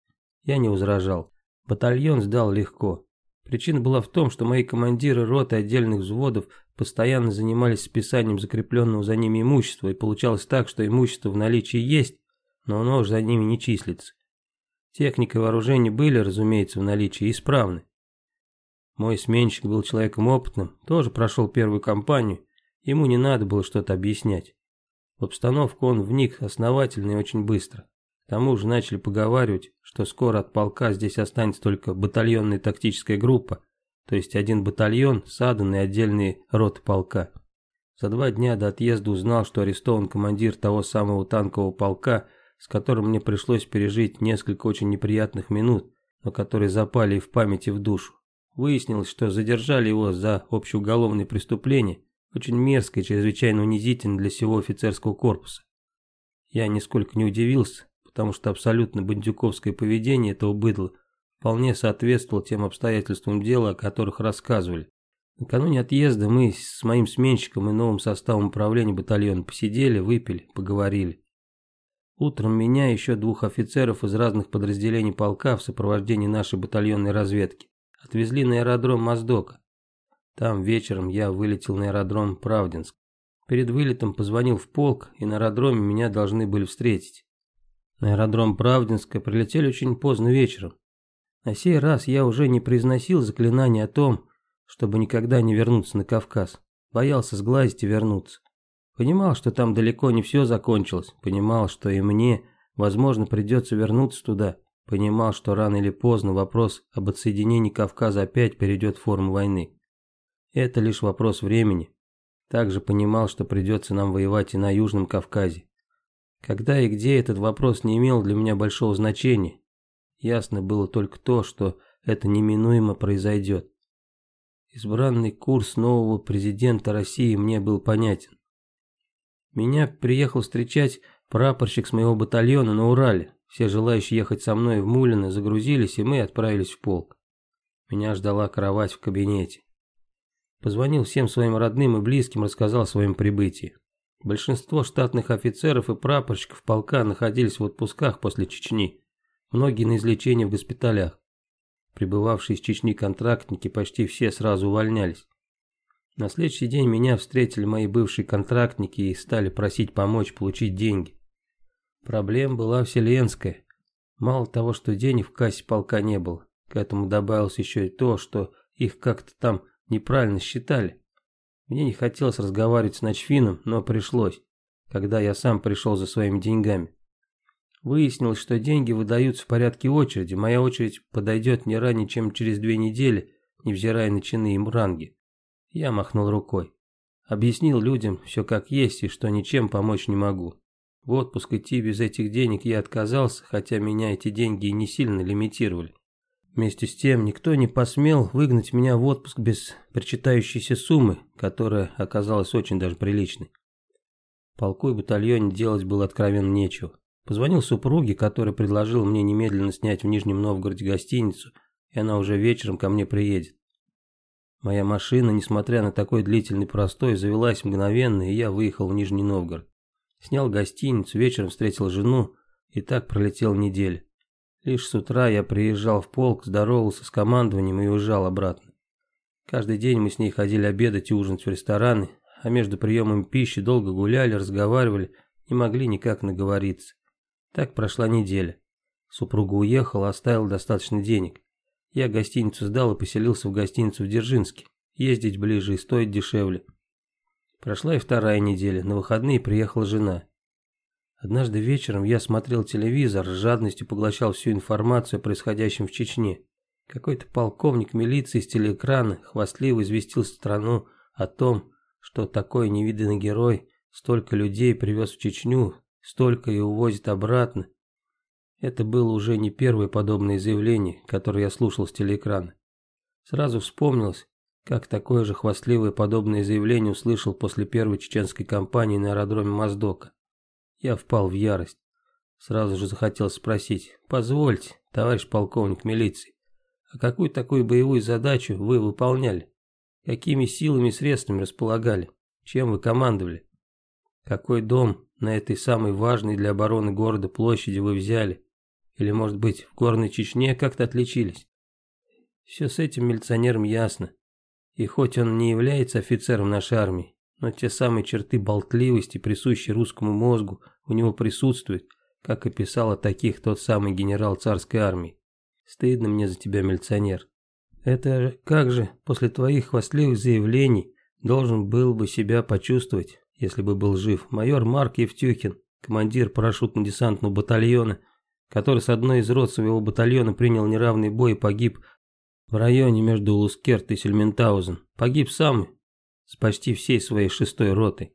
Я не возражал. Батальон сдал легко. Причина была в том, что мои командиры рот отдельных взводов постоянно занимались списанием закрепленного за ними имущества, и получалось так, что имущество в наличии есть, но оно уже за ними не числится. Техника и вооружение были, разумеется, в наличии исправны. Мой сменщик был человеком опытным, тоже прошел первую кампанию, ему не надо было что-то объяснять. В обстановку он вник основательно и очень быстро. Тому же начали поговаривать, что скоро от полка здесь останется только батальонная тактическая группа, то есть один батальон, садан и отдельные роты полка. За два дня до отъезда узнал, что арестован командир того самого танкового полка, с которым мне пришлось пережить несколько очень неприятных минут, но которые запали и в памяти в душу. Выяснилось, что задержали его за общеуголовное преступление, очень мерзкое и чрезвычайно унизительно для всего офицерского корпуса. Я нисколько не удивился, потому что абсолютно бандюковское поведение этого быдла вполне соответствовало тем обстоятельствам дела, о которых рассказывали. Накануне отъезда мы с моим сменщиком и новым составом управления батальона посидели, выпили, поговорили. Утром меня и еще двух офицеров из разных подразделений полка в сопровождении нашей батальонной разведки отвезли на аэродром Моздока. Там вечером я вылетел на аэродром Правдинск. Перед вылетом позвонил в полк, и на аэродроме меня должны были встретить. На аэродром Правдинска прилетели очень поздно вечером. На сей раз я уже не произносил заклинание о том, чтобы никогда не вернуться на Кавказ. Боялся сглазить и вернуться. Понимал, что там далеко не все закончилось, понимал, что и мне, возможно, придется вернуться туда, понимал, что рано или поздно вопрос об отсоединении Кавказа опять перейдет в форму войны. Это лишь вопрос времени. Также понимал, что придется нам воевать и на Южном Кавказе. Когда и где этот вопрос не имел для меня большого значения. Ясно было только то, что это неминуемо произойдет. Избранный курс нового президента России мне был понятен. Меня приехал встречать прапорщик с моего батальона на Урале. Все желающие ехать со мной в Мулино загрузились, и мы отправились в полк. Меня ждала кровать в кабинете. Позвонил всем своим родным и близким, рассказал о своем прибытии. Большинство штатных офицеров и прапорщиков полка находились в отпусках после Чечни. Многие на излечении в госпиталях. Прибывавшие из Чечни контрактники почти все сразу увольнялись. На следующий день меня встретили мои бывшие контрактники и стали просить помочь получить деньги. Проблема была вселенская. Мало того, что денег в кассе полка не было, к этому добавилось еще и то, что их как-то там неправильно считали. Мне не хотелось разговаривать с Ночфином, но пришлось, когда я сам пришел за своими деньгами. Выяснилось, что деньги выдаются в порядке очереди, моя очередь подойдет не ранее, чем через две недели, невзирая на чины и ранги. Я махнул рукой. Объяснил людям все как есть и что ничем помочь не могу. В отпуск идти без этих денег я отказался, хотя меня эти деньги и не сильно лимитировали. Вместе с тем, никто не посмел выгнать меня в отпуск без причитающейся суммы, которая оказалась очень даже приличной. Полку и батальоне делать было откровенно нечего. Позвонил супруге, который предложил мне немедленно снять в Нижнем Новгороде гостиницу, и она уже вечером ко мне приедет. Моя машина, несмотря на такой длительный простой, завелась мгновенно, и я выехал в Нижний Новгород. Снял гостиницу, вечером встретил жену, и так пролетел неделя. Лишь с утра я приезжал в полк, здоровался с командованием и уезжал обратно. Каждый день мы с ней ходили обедать и ужинать в рестораны, а между приемом пищи долго гуляли, разговаривали, не могли никак наговориться. Так прошла неделя. Супруга уехала, оставила достаточно денег. Я гостиницу сдал и поселился в гостиницу в Дзержинске. Ездить ближе и стоит дешевле. Прошла и вторая неделя, на выходные приехала жена. Однажды вечером я смотрел телевизор, с жадностью поглощал всю информацию о происходящем в Чечне. Какой-то полковник милиции с телеэкрана хвастливо известил страну о том, что такой невиданный герой столько людей привез в Чечню, столько и увозит обратно, это было уже не первое подобное заявление, которое я слушал с телеэкрана. Сразу вспомнилось, как такое же хвастливое подобное заявление услышал после первой чеченской кампании на аэродроме Моздока. Я впал в ярость. Сразу же захотел спросить, позвольте, товарищ полковник милиции, а какую такую боевую задачу вы выполняли? Какими силами и средствами располагали? Чем вы командовали? Какой дом на этой самой важной для обороны города площади вы взяли? Или, может быть, в горной Чечне как-то отличились? Все с этим милиционером ясно. И хоть он не является офицером нашей армии, но те самые черты болтливости, присущие русскому мозгу, у него присутствуют, как и писал о таких тот самый генерал царской армии. Стыдно мне за тебя, милиционер. Это как же после твоих хвастливых заявлений должен был бы себя почувствовать, если бы был жив, майор Марк Евтюхин, командир парашютно-десантного батальона, который с одной из рот своего батальона принял неравный бой и погиб в районе между Лускерт и Сельментаузен. Погиб сам с почти всей своей шестой ротой.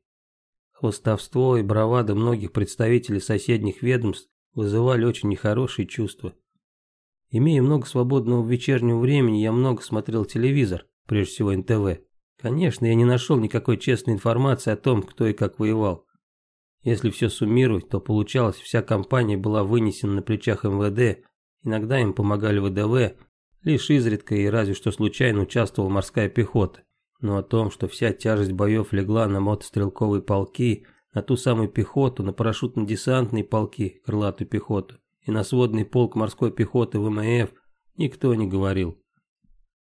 Хвостовство и бравада многих представителей соседних ведомств вызывали очень нехорошие чувства. Имея много свободного вечернего времени, я много смотрел телевизор, прежде всего НТВ. Конечно, я не нашел никакой честной информации о том, кто и как воевал. Если все суммировать, то получалось, вся компания была вынесена на плечах МВД, иногда им помогали ВДВ, лишь изредка и разве что случайно участвовала морская пехота. Но о том, что вся тяжесть боев легла на мотострелковые полки, на ту самую пехоту, на парашютно-десантные полки, крылатую пехоту, и на сводный полк морской пехоты ВМФ, никто не говорил.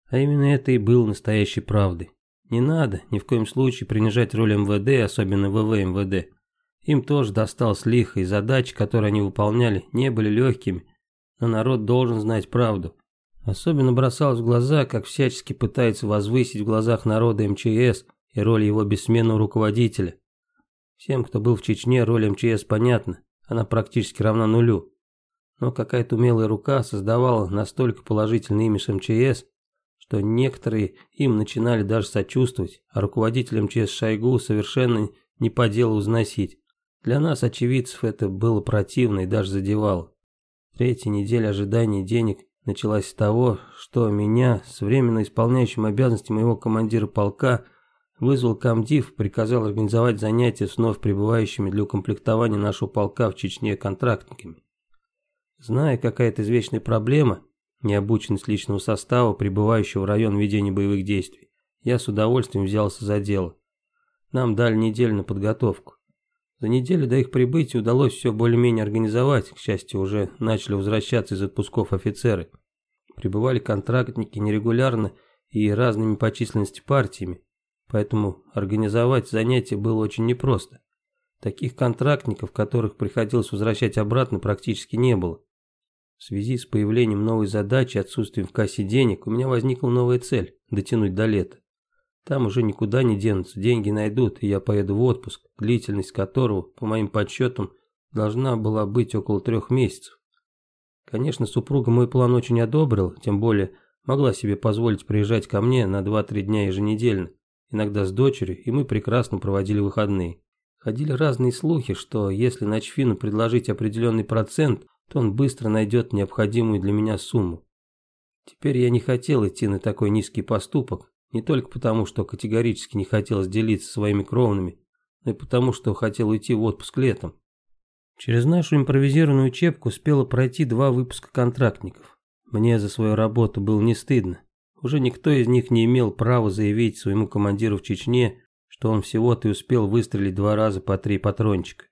А именно это и было настоящей правдой. Не надо ни в коем случае принижать роль МВД, особенно ВВ МВД. Им тоже досталось лихо, и задачи, которые они выполняли, не были легкими, но народ должен знать правду. Особенно бросалось в глаза, как всячески пытается возвысить в глазах народа МЧС и роль его бессменного руководителя. Всем, кто был в Чечне, роль МЧС понятна, она практически равна нулю. Но какая-то умелая рука создавала настолько положительный имидж МЧС, что некоторые им начинали даже сочувствовать, а руководитель МЧС Шойгу совершенно не по делу узносить. Для нас, очевидцев, это было противно и даже задевало. Третья неделя ожидания денег началась с того, что меня, с временно исполняющим обязанности моего командира полка, вызвал комдив, приказал организовать занятия с вновь прибывающими для укомплектования нашего полка в Чечне контрактниками. Зная, какая это извечная проблема, необученность личного состава, прибывающего в район ведения боевых действий, я с удовольствием взялся за дело. Нам дали неделю на подготовку. За неделю до их прибытия удалось все более-менее организовать, к счастью, уже начали возвращаться из отпусков офицеры. Прибывали контрактники нерегулярно и разными по численности партиями, поэтому организовать занятия было очень непросто. Таких контрактников, которых приходилось возвращать обратно, практически не было. В связи с появлением новой задачи и отсутствием в кассе денег, у меня возникла новая цель – дотянуть до лета. Там уже никуда не денутся, деньги найдут, и я поеду в отпуск, длительность которого, по моим подсчетам, должна была быть около трех месяцев. Конечно, супруга мой план очень одобрила, тем более могла себе позволить приезжать ко мне на 2-3 дня еженедельно, иногда с дочерью, и мы прекрасно проводили выходные. Ходили разные слухи, что если Ночфину предложить определенный процент, то он быстро найдет необходимую для меня сумму. Теперь я не хотел идти на такой низкий поступок, не только потому, что категорически не хотелось делиться своими кровными, но и потому, что хотел уйти в отпуск летом. Через нашу импровизированную учебку успело пройти два выпуска контрактников. Мне за свою работу было не стыдно. Уже никто из них не имел права заявить своему командиру в Чечне, что он всего-то и успел выстрелить два раза по три патрончика.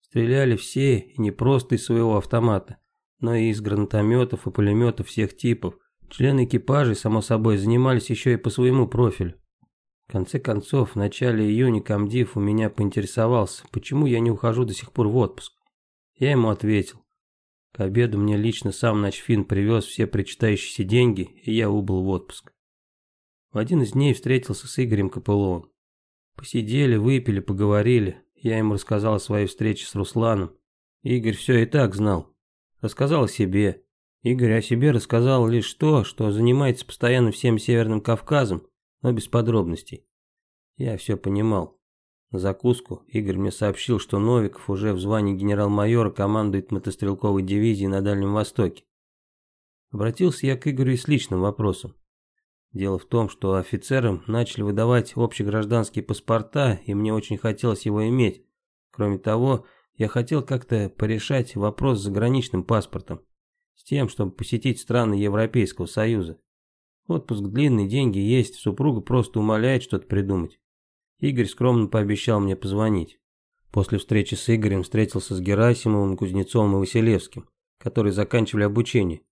Стреляли все, и не просто из своего автомата, но и из гранатометов и пулеметов всех типов – Члены экипажей, само собой, занимались еще и по своему профилю. В конце концов, в начале июня комдив у меня поинтересовался, почему я не ухожу до сих пор в отпуск. Я ему ответил. К обеду мне лично сам Ночфин привез все причитающиеся деньги, и я убыл в отпуск. В один из дней встретился с Игорем Копыловым. Посидели, выпили, поговорили. Я ему рассказал о своей встрече с Русланом. Игорь все и так знал. Рассказал о себе, Игорь о себе рассказал лишь то, что занимается постоянно всем Северным Кавказом, но без подробностей. Я все понимал. На закуску Игорь мне сообщил, что Новиков уже в звании генерал-майора командует мотострелковой дивизией на Дальнем Востоке. Обратился я к Игорю с личным вопросом. Дело в том, что офицерам начали выдавать общегражданские паспорта, и мне очень хотелось его иметь. Кроме того, я хотел как-то порешать вопрос с заграничным паспортом с тем, чтобы посетить страны Европейского Союза. Отпуск длинный, деньги есть, супруга просто умоляет что-то придумать. Игорь скромно пообещал мне позвонить. После встречи с Игорем встретился с Герасимовым, Кузнецовым и Василевским, которые заканчивали обучение.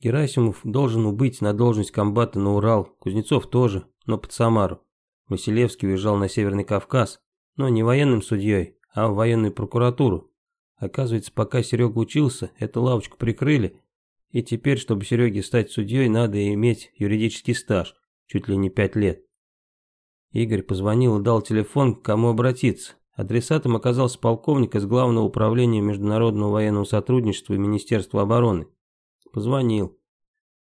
Герасимов должен убыть на должность комбата на Урал, Кузнецов тоже, но под Самару. Василевский уезжал на Северный Кавказ, но не военным судьей, а в военную прокуратуру. Оказывается, пока Серега учился, эту лавочку прикрыли, и теперь, чтобы Сереге стать судьей, надо иметь юридический стаж, чуть ли не пять лет. Игорь позвонил и дал телефон, к кому обратиться. Адресатом оказался полковник из Главного управления международного военного сотрудничества и Министерства обороны. Позвонил.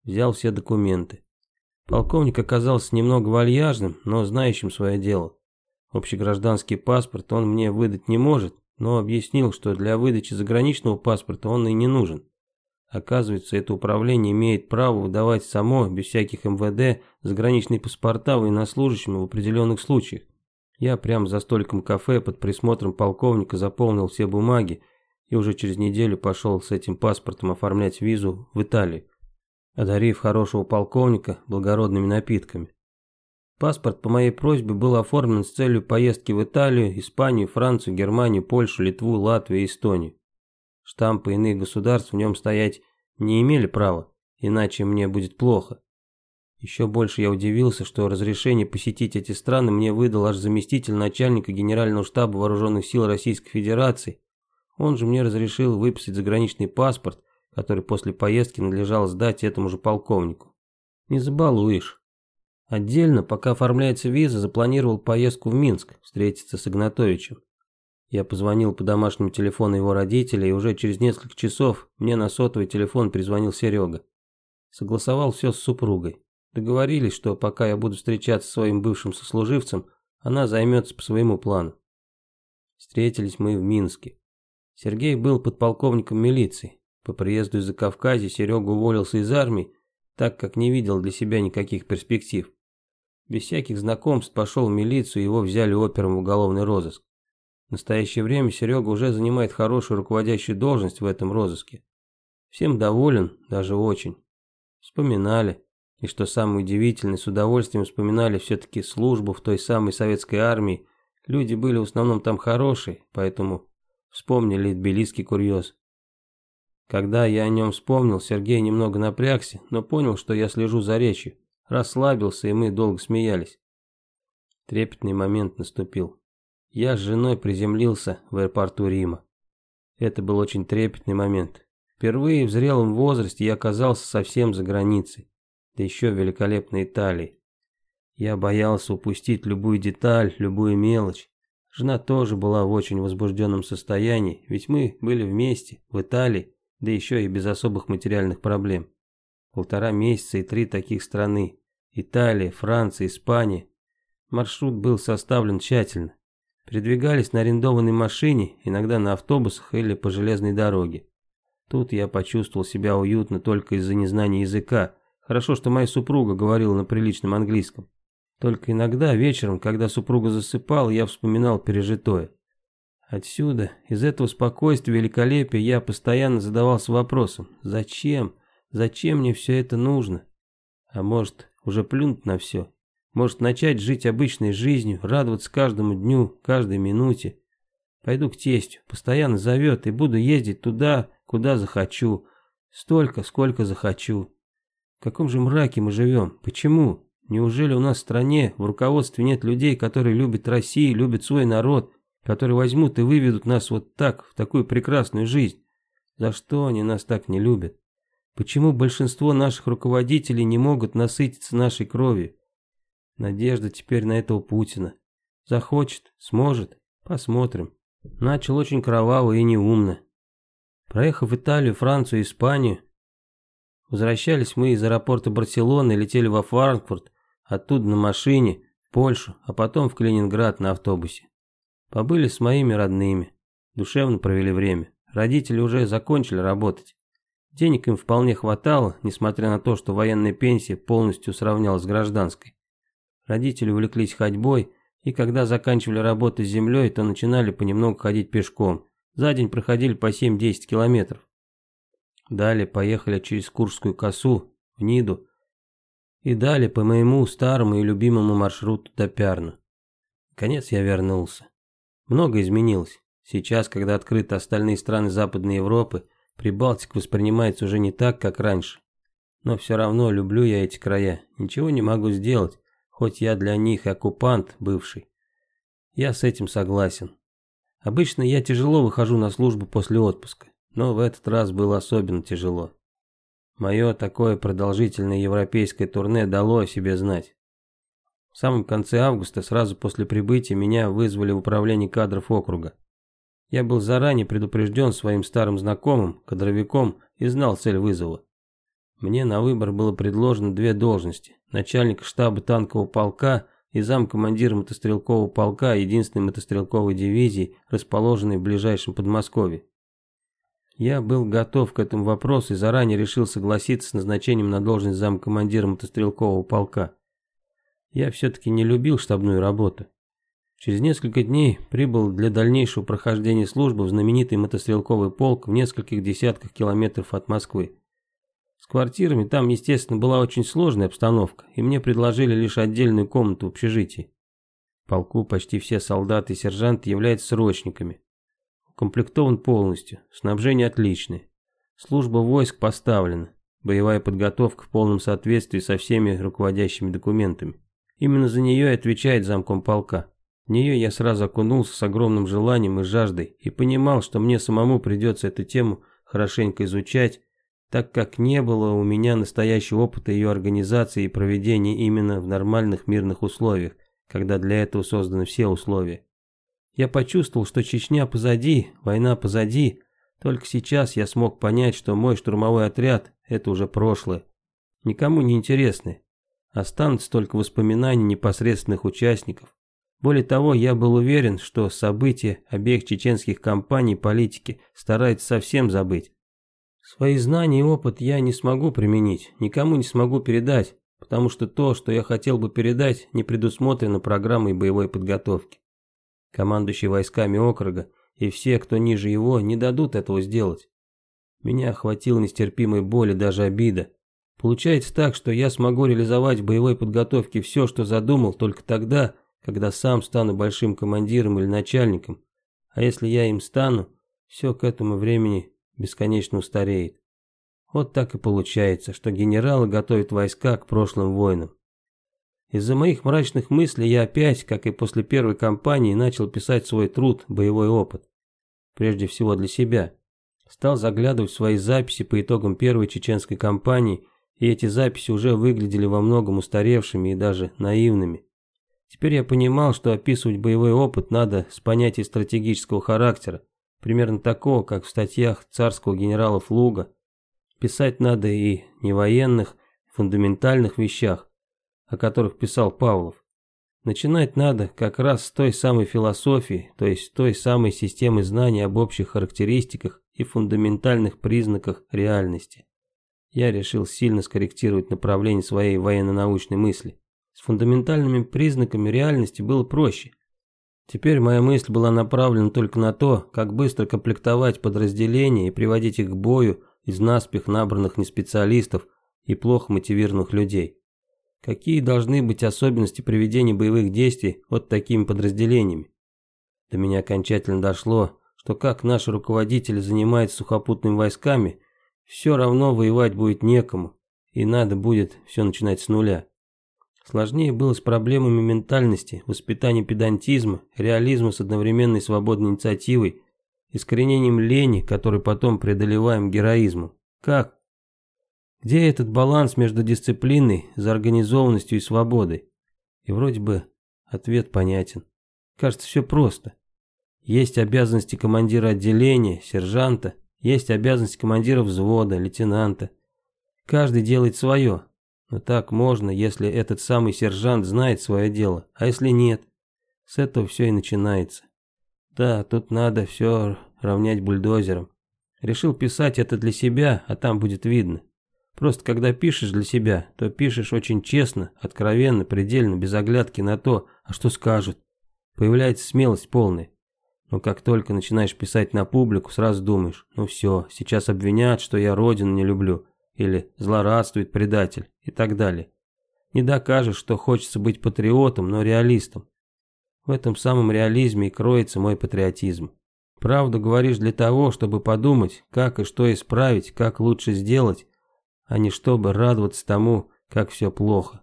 Взял все документы. Полковник оказался немного вальяжным, но знающим свое дело. Общегражданский паспорт он мне выдать не может, но объяснил, что для выдачи заграничного паспорта он и не нужен. Оказывается, это управление имеет право выдавать само, без всяких МВД, заграничные паспорта военнослужащим в определенных случаях. Я прямо за столиком кафе под присмотром полковника заполнил все бумаги и уже через неделю пошел с этим паспортом оформлять визу в Италию, одарив хорошего полковника благородными напитками. Паспорт по моей просьбе был оформлен с целью поездки в Италию, Испанию, Францию, Германию, Польшу, Литву, Латвию и Эстонию. Штампы иных государств в нем стоять не имели права, иначе мне будет плохо. Еще больше я удивился, что разрешение посетить эти страны мне выдал аж заместитель начальника Генерального штаба Вооруженных сил Российской Федерации. Он же мне разрешил выписать заграничный паспорт, который после поездки надлежало сдать этому же полковнику. Не забалуешь. Отдельно, пока оформляется виза, запланировал поездку в Минск, встретиться с Игнатовичем. Я позвонил по домашнему телефону его родителей, и уже через несколько часов мне на сотовый телефон призвонил Серега. Согласовал все с супругой. Договорились, что пока я буду встречаться со своим бывшим сослуживцем, она займется по своему плану. Встретились мы в Минске. Сергей был подполковником милиции. По приезду из Закавказья Серега уволился из армии, так как не видел для себя никаких перспектив. Без всяких знакомств пошел в милицию, его взяли опером в уголовный розыск. В настоящее время Серега уже занимает хорошую руководящую должность в этом розыске. Всем доволен, даже очень. Вспоминали. И что самое удивительное, с удовольствием вспоминали все-таки службу в той самой советской армии. Люди были в основном там хорошие, поэтому вспомнили тбилисский курьез. Когда я о нем вспомнил, Сергей немного напрягся, но понял, что я слежу за речью. Расслабился, и мы долго смеялись. Трепетный момент наступил. Я с женой приземлился в аэропорту Рима. Это был очень трепетный момент. Впервые в зрелом возрасте я оказался совсем за границей, да еще в великолепной Италии. Я боялся упустить любую деталь, любую мелочь. Жена тоже была в очень возбужденном состоянии, ведь мы были вместе, в Италии, да еще и без особых материальных проблем. Полтора месяца и три таких страны. Италия, Франция, Испания. Маршрут был составлен тщательно. Передвигались на арендованной машине, иногда на автобусах или по железной дороге. Тут я почувствовал себя уютно только из-за незнания языка. Хорошо, что моя супруга говорила на приличном английском. Только иногда вечером, когда супруга засыпала, я вспоминал пережитое. Отсюда, из этого спокойствия великолепия, я постоянно задавался вопросом, зачем, зачем мне все это нужно? А может, уже плюнуть на все может начать жить обычной жизнью, радоваться каждому дню, каждой минуте. Пойду к тестю, постоянно зовет, и буду ездить туда, куда захочу, столько, сколько захочу. В каком же мраке мы живем? Почему? Неужели у нас в стране, в руководстве нет людей, которые любят Россию, любят свой народ, которые возьмут и выведут нас вот так, в такую прекрасную жизнь? За что они нас так не любят? Почему большинство наших руководителей не могут насытиться нашей кровью? Надежда теперь на этого Путина. Захочет, сможет, посмотрим. Начал очень кроваво и неумно. Проехав Италию, Францию, Испанию, возвращались мы из аэропорта Барселоны, летели во Франкфурт, оттуда на машине, в Польшу, а потом в Калининград на автобусе. Побыли с моими родными, душевно провели время. Родители уже закончили работать. Денег им вполне хватало, несмотря на то, что военная пенсия полностью сравнялась с гражданской. Родители увлеклись ходьбой, и когда заканчивали работу с землей, то начинали понемногу ходить пешком. За день проходили по 7-10 километров. Далее поехали через Курскую косу, в Ниду, и далее по моему старому и любимому маршруту до Пярну. Конец я вернулся. Много изменилось. Сейчас, когда открыты остальные страны Западной Европы, Прибалтика воспринимается уже не так, как раньше. Но все равно люблю я эти края, ничего не могу сделать, хоть я для них оккупант бывший. Я с этим согласен. Обычно я тяжело выхожу на службу после отпуска, но в этот раз было особенно тяжело. Мое такое продолжительное европейское турне дало о себе знать. В самом конце августа, сразу после прибытия, меня вызвали в управление кадров округа. Я был заранее предупрежден своим старым знакомым, кадровиком, и знал цель вызова. Мне на выбор было предложено две должности – начальник штаба танкового полка и замкомандира мотострелкового полка единственной мотострелковой дивизии, расположенной в ближайшем Подмосковье. Я был готов к этому вопросу и заранее решил согласиться с назначением на должность замкомандира мотострелкового полка. Я все-таки не любил штабную работу. Через несколько дней прибыл для дальнейшего прохождения службы в знаменитый мотострелковый полк в нескольких десятках километров от Москвы. С квартирами там, естественно, была очень сложная обстановка, и мне предложили лишь отдельную комнату в общежитии. В полку почти все солдаты и сержанты являются срочниками. Укомплектован полностью, снабжение отличное. Служба войск поставлена, боевая подготовка в полном соответствии со всеми руководящими документами. Именно за нее и отвечает замком полка. В нее я сразу окунулся с огромным желанием и жаждой и понимал, что мне самому придется эту тему хорошенько изучать, так как не было у меня настоящего опыта ее организации и проведения именно в нормальных мирных условиях, когда для этого созданы все условия. Я почувствовал, что Чечня позади, война позади, только сейчас я смог понять, что мой штурмовой отряд – это уже прошлое. Никому не интересное. Останутся только воспоминания непосредственных участников. Более того, я был уверен, что события обеих чеченских кампаний политики стараются совсем забыть. Свои знания и опыт я не смогу применить, никому не смогу передать, потому что то, что я хотел бы передать, не предусмотрено программой боевой подготовки. Командующий войсками округа и все, кто ниже его, не дадут этого сделать. Меня охватила боль и даже обида. Получается так, что я смогу реализовать в боевой подготовке все, что задумал, только тогда, когда сам стану большим командиром или начальником, а если я им стану, все к этому времени бесконечно устареет. Вот так и получается, что генералы готовят войска к прошлым войнам. Из-за моих мрачных мыслей я опять, как и после первой кампании, начал писать свой труд «Боевой опыт». Прежде всего для себя. Стал заглядывать в свои записи по итогам первой чеченской кампании, и эти записи уже выглядели во многом устаревшими и даже наивными. Теперь я понимал, что описывать боевой опыт надо с понятием стратегического характера, примерно такого, как в статьях царского генерала Флуга. Писать надо и не военных, фундаментальных вещах, о которых писал Павлов. Начинать надо как раз с той самой философии, то есть той самой системы знаний об общих характеристиках и фундаментальных признаках реальности. Я решил сильно скорректировать направление своей военно-научной мысли. С фундаментальными признаками реальности было проще. Теперь моя мысль была направлена только на то, как быстро комплектовать подразделения и приводить их к бою из наспех набранных неспециалистов и плохо мотивированных людей. Какие должны быть особенности проведения боевых действий вот такими подразделениями? До меня окончательно дошло, что как наши руководители занимаются сухопутными войсками, все равно воевать будет некому, и надо будет все начинать с нуля. Сложнее было с проблемами ментальности, воспитанием педантизма, реализма с одновременной свободной инициативой, искоренением лени, который потом преодолеваем героизмом. Как? Где этот баланс между дисциплиной, заорганизованностью и свободой? И вроде бы ответ понятен. Кажется, все просто. Есть обязанности командира отделения, сержанта, есть обязанности командира взвода, лейтенанта. Каждый делает свое, но так можно, если этот самый сержант знает свое дело, а если нет. С этого все и начинается. Да, тут надо все равнять бульдозером. Решил писать это для себя, а там будет видно. Просто когда пишешь для себя, то пишешь очень честно, откровенно, предельно, без оглядки на то, а что скажут. Появляется смелость полная. Но как только начинаешь писать на публику, сразу думаешь, ну все, сейчас обвинят, что я родину не люблю, или злорадствует предатель и так далее. Не докажешь, что хочется быть патриотом, но реалистом. В этом самом реализме и кроется мой патриотизм. Правду говоришь для того, чтобы подумать, как и что исправить, как лучше сделать, а не чтобы радоваться тому, как все плохо.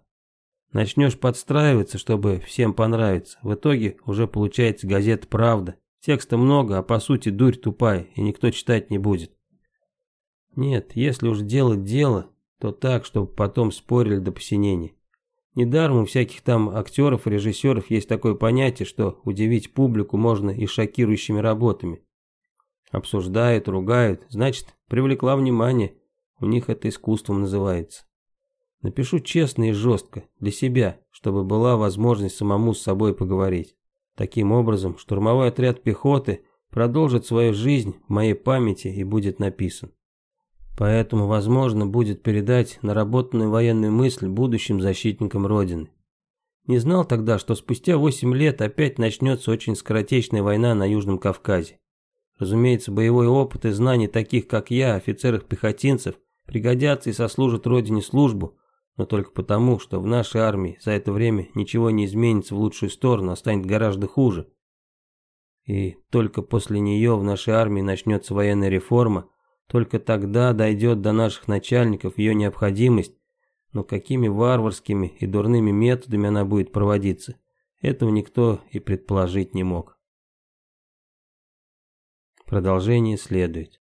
Начнешь подстраиваться, чтобы всем понравиться. В итоге уже получается газета «Правда». Текста много, а по сути дурь тупая, и никто читать не будет. Нет, если уж делать дело, то так, чтобы потом спорили до посинения. Недаром у всяких там актеров и режиссеров есть такое понятие, что удивить публику можно и шокирующими работами. Обсуждают, ругают, значит, привлекла внимание. У них это искусством называется. Напишу честно и жестко, для себя, чтобы была возможность самому с собой поговорить. Таким образом, штурмовой отряд пехоты продолжит свою жизнь в моей памяти и будет написан. Поэтому, возможно, будет передать наработанную военную мысль будущим защитникам Родины. Не знал тогда, что спустя 8 лет опять начнется очень скоротечная война на Южном Кавказе. Разумеется, боевой опыт и знания таких, как я, офицеров-пехотинцев, пригодятся и сослужат Родине службу, но только потому, что в нашей армии за это время ничего не изменится в лучшую сторону, а станет гораздо хуже. И только после нее в нашей армии начнется военная реформа, только тогда дойдет до наших начальников ее необходимость, но какими варварскими и дурными методами она будет проводиться, этого никто и предположить не мог. Продолжение следует.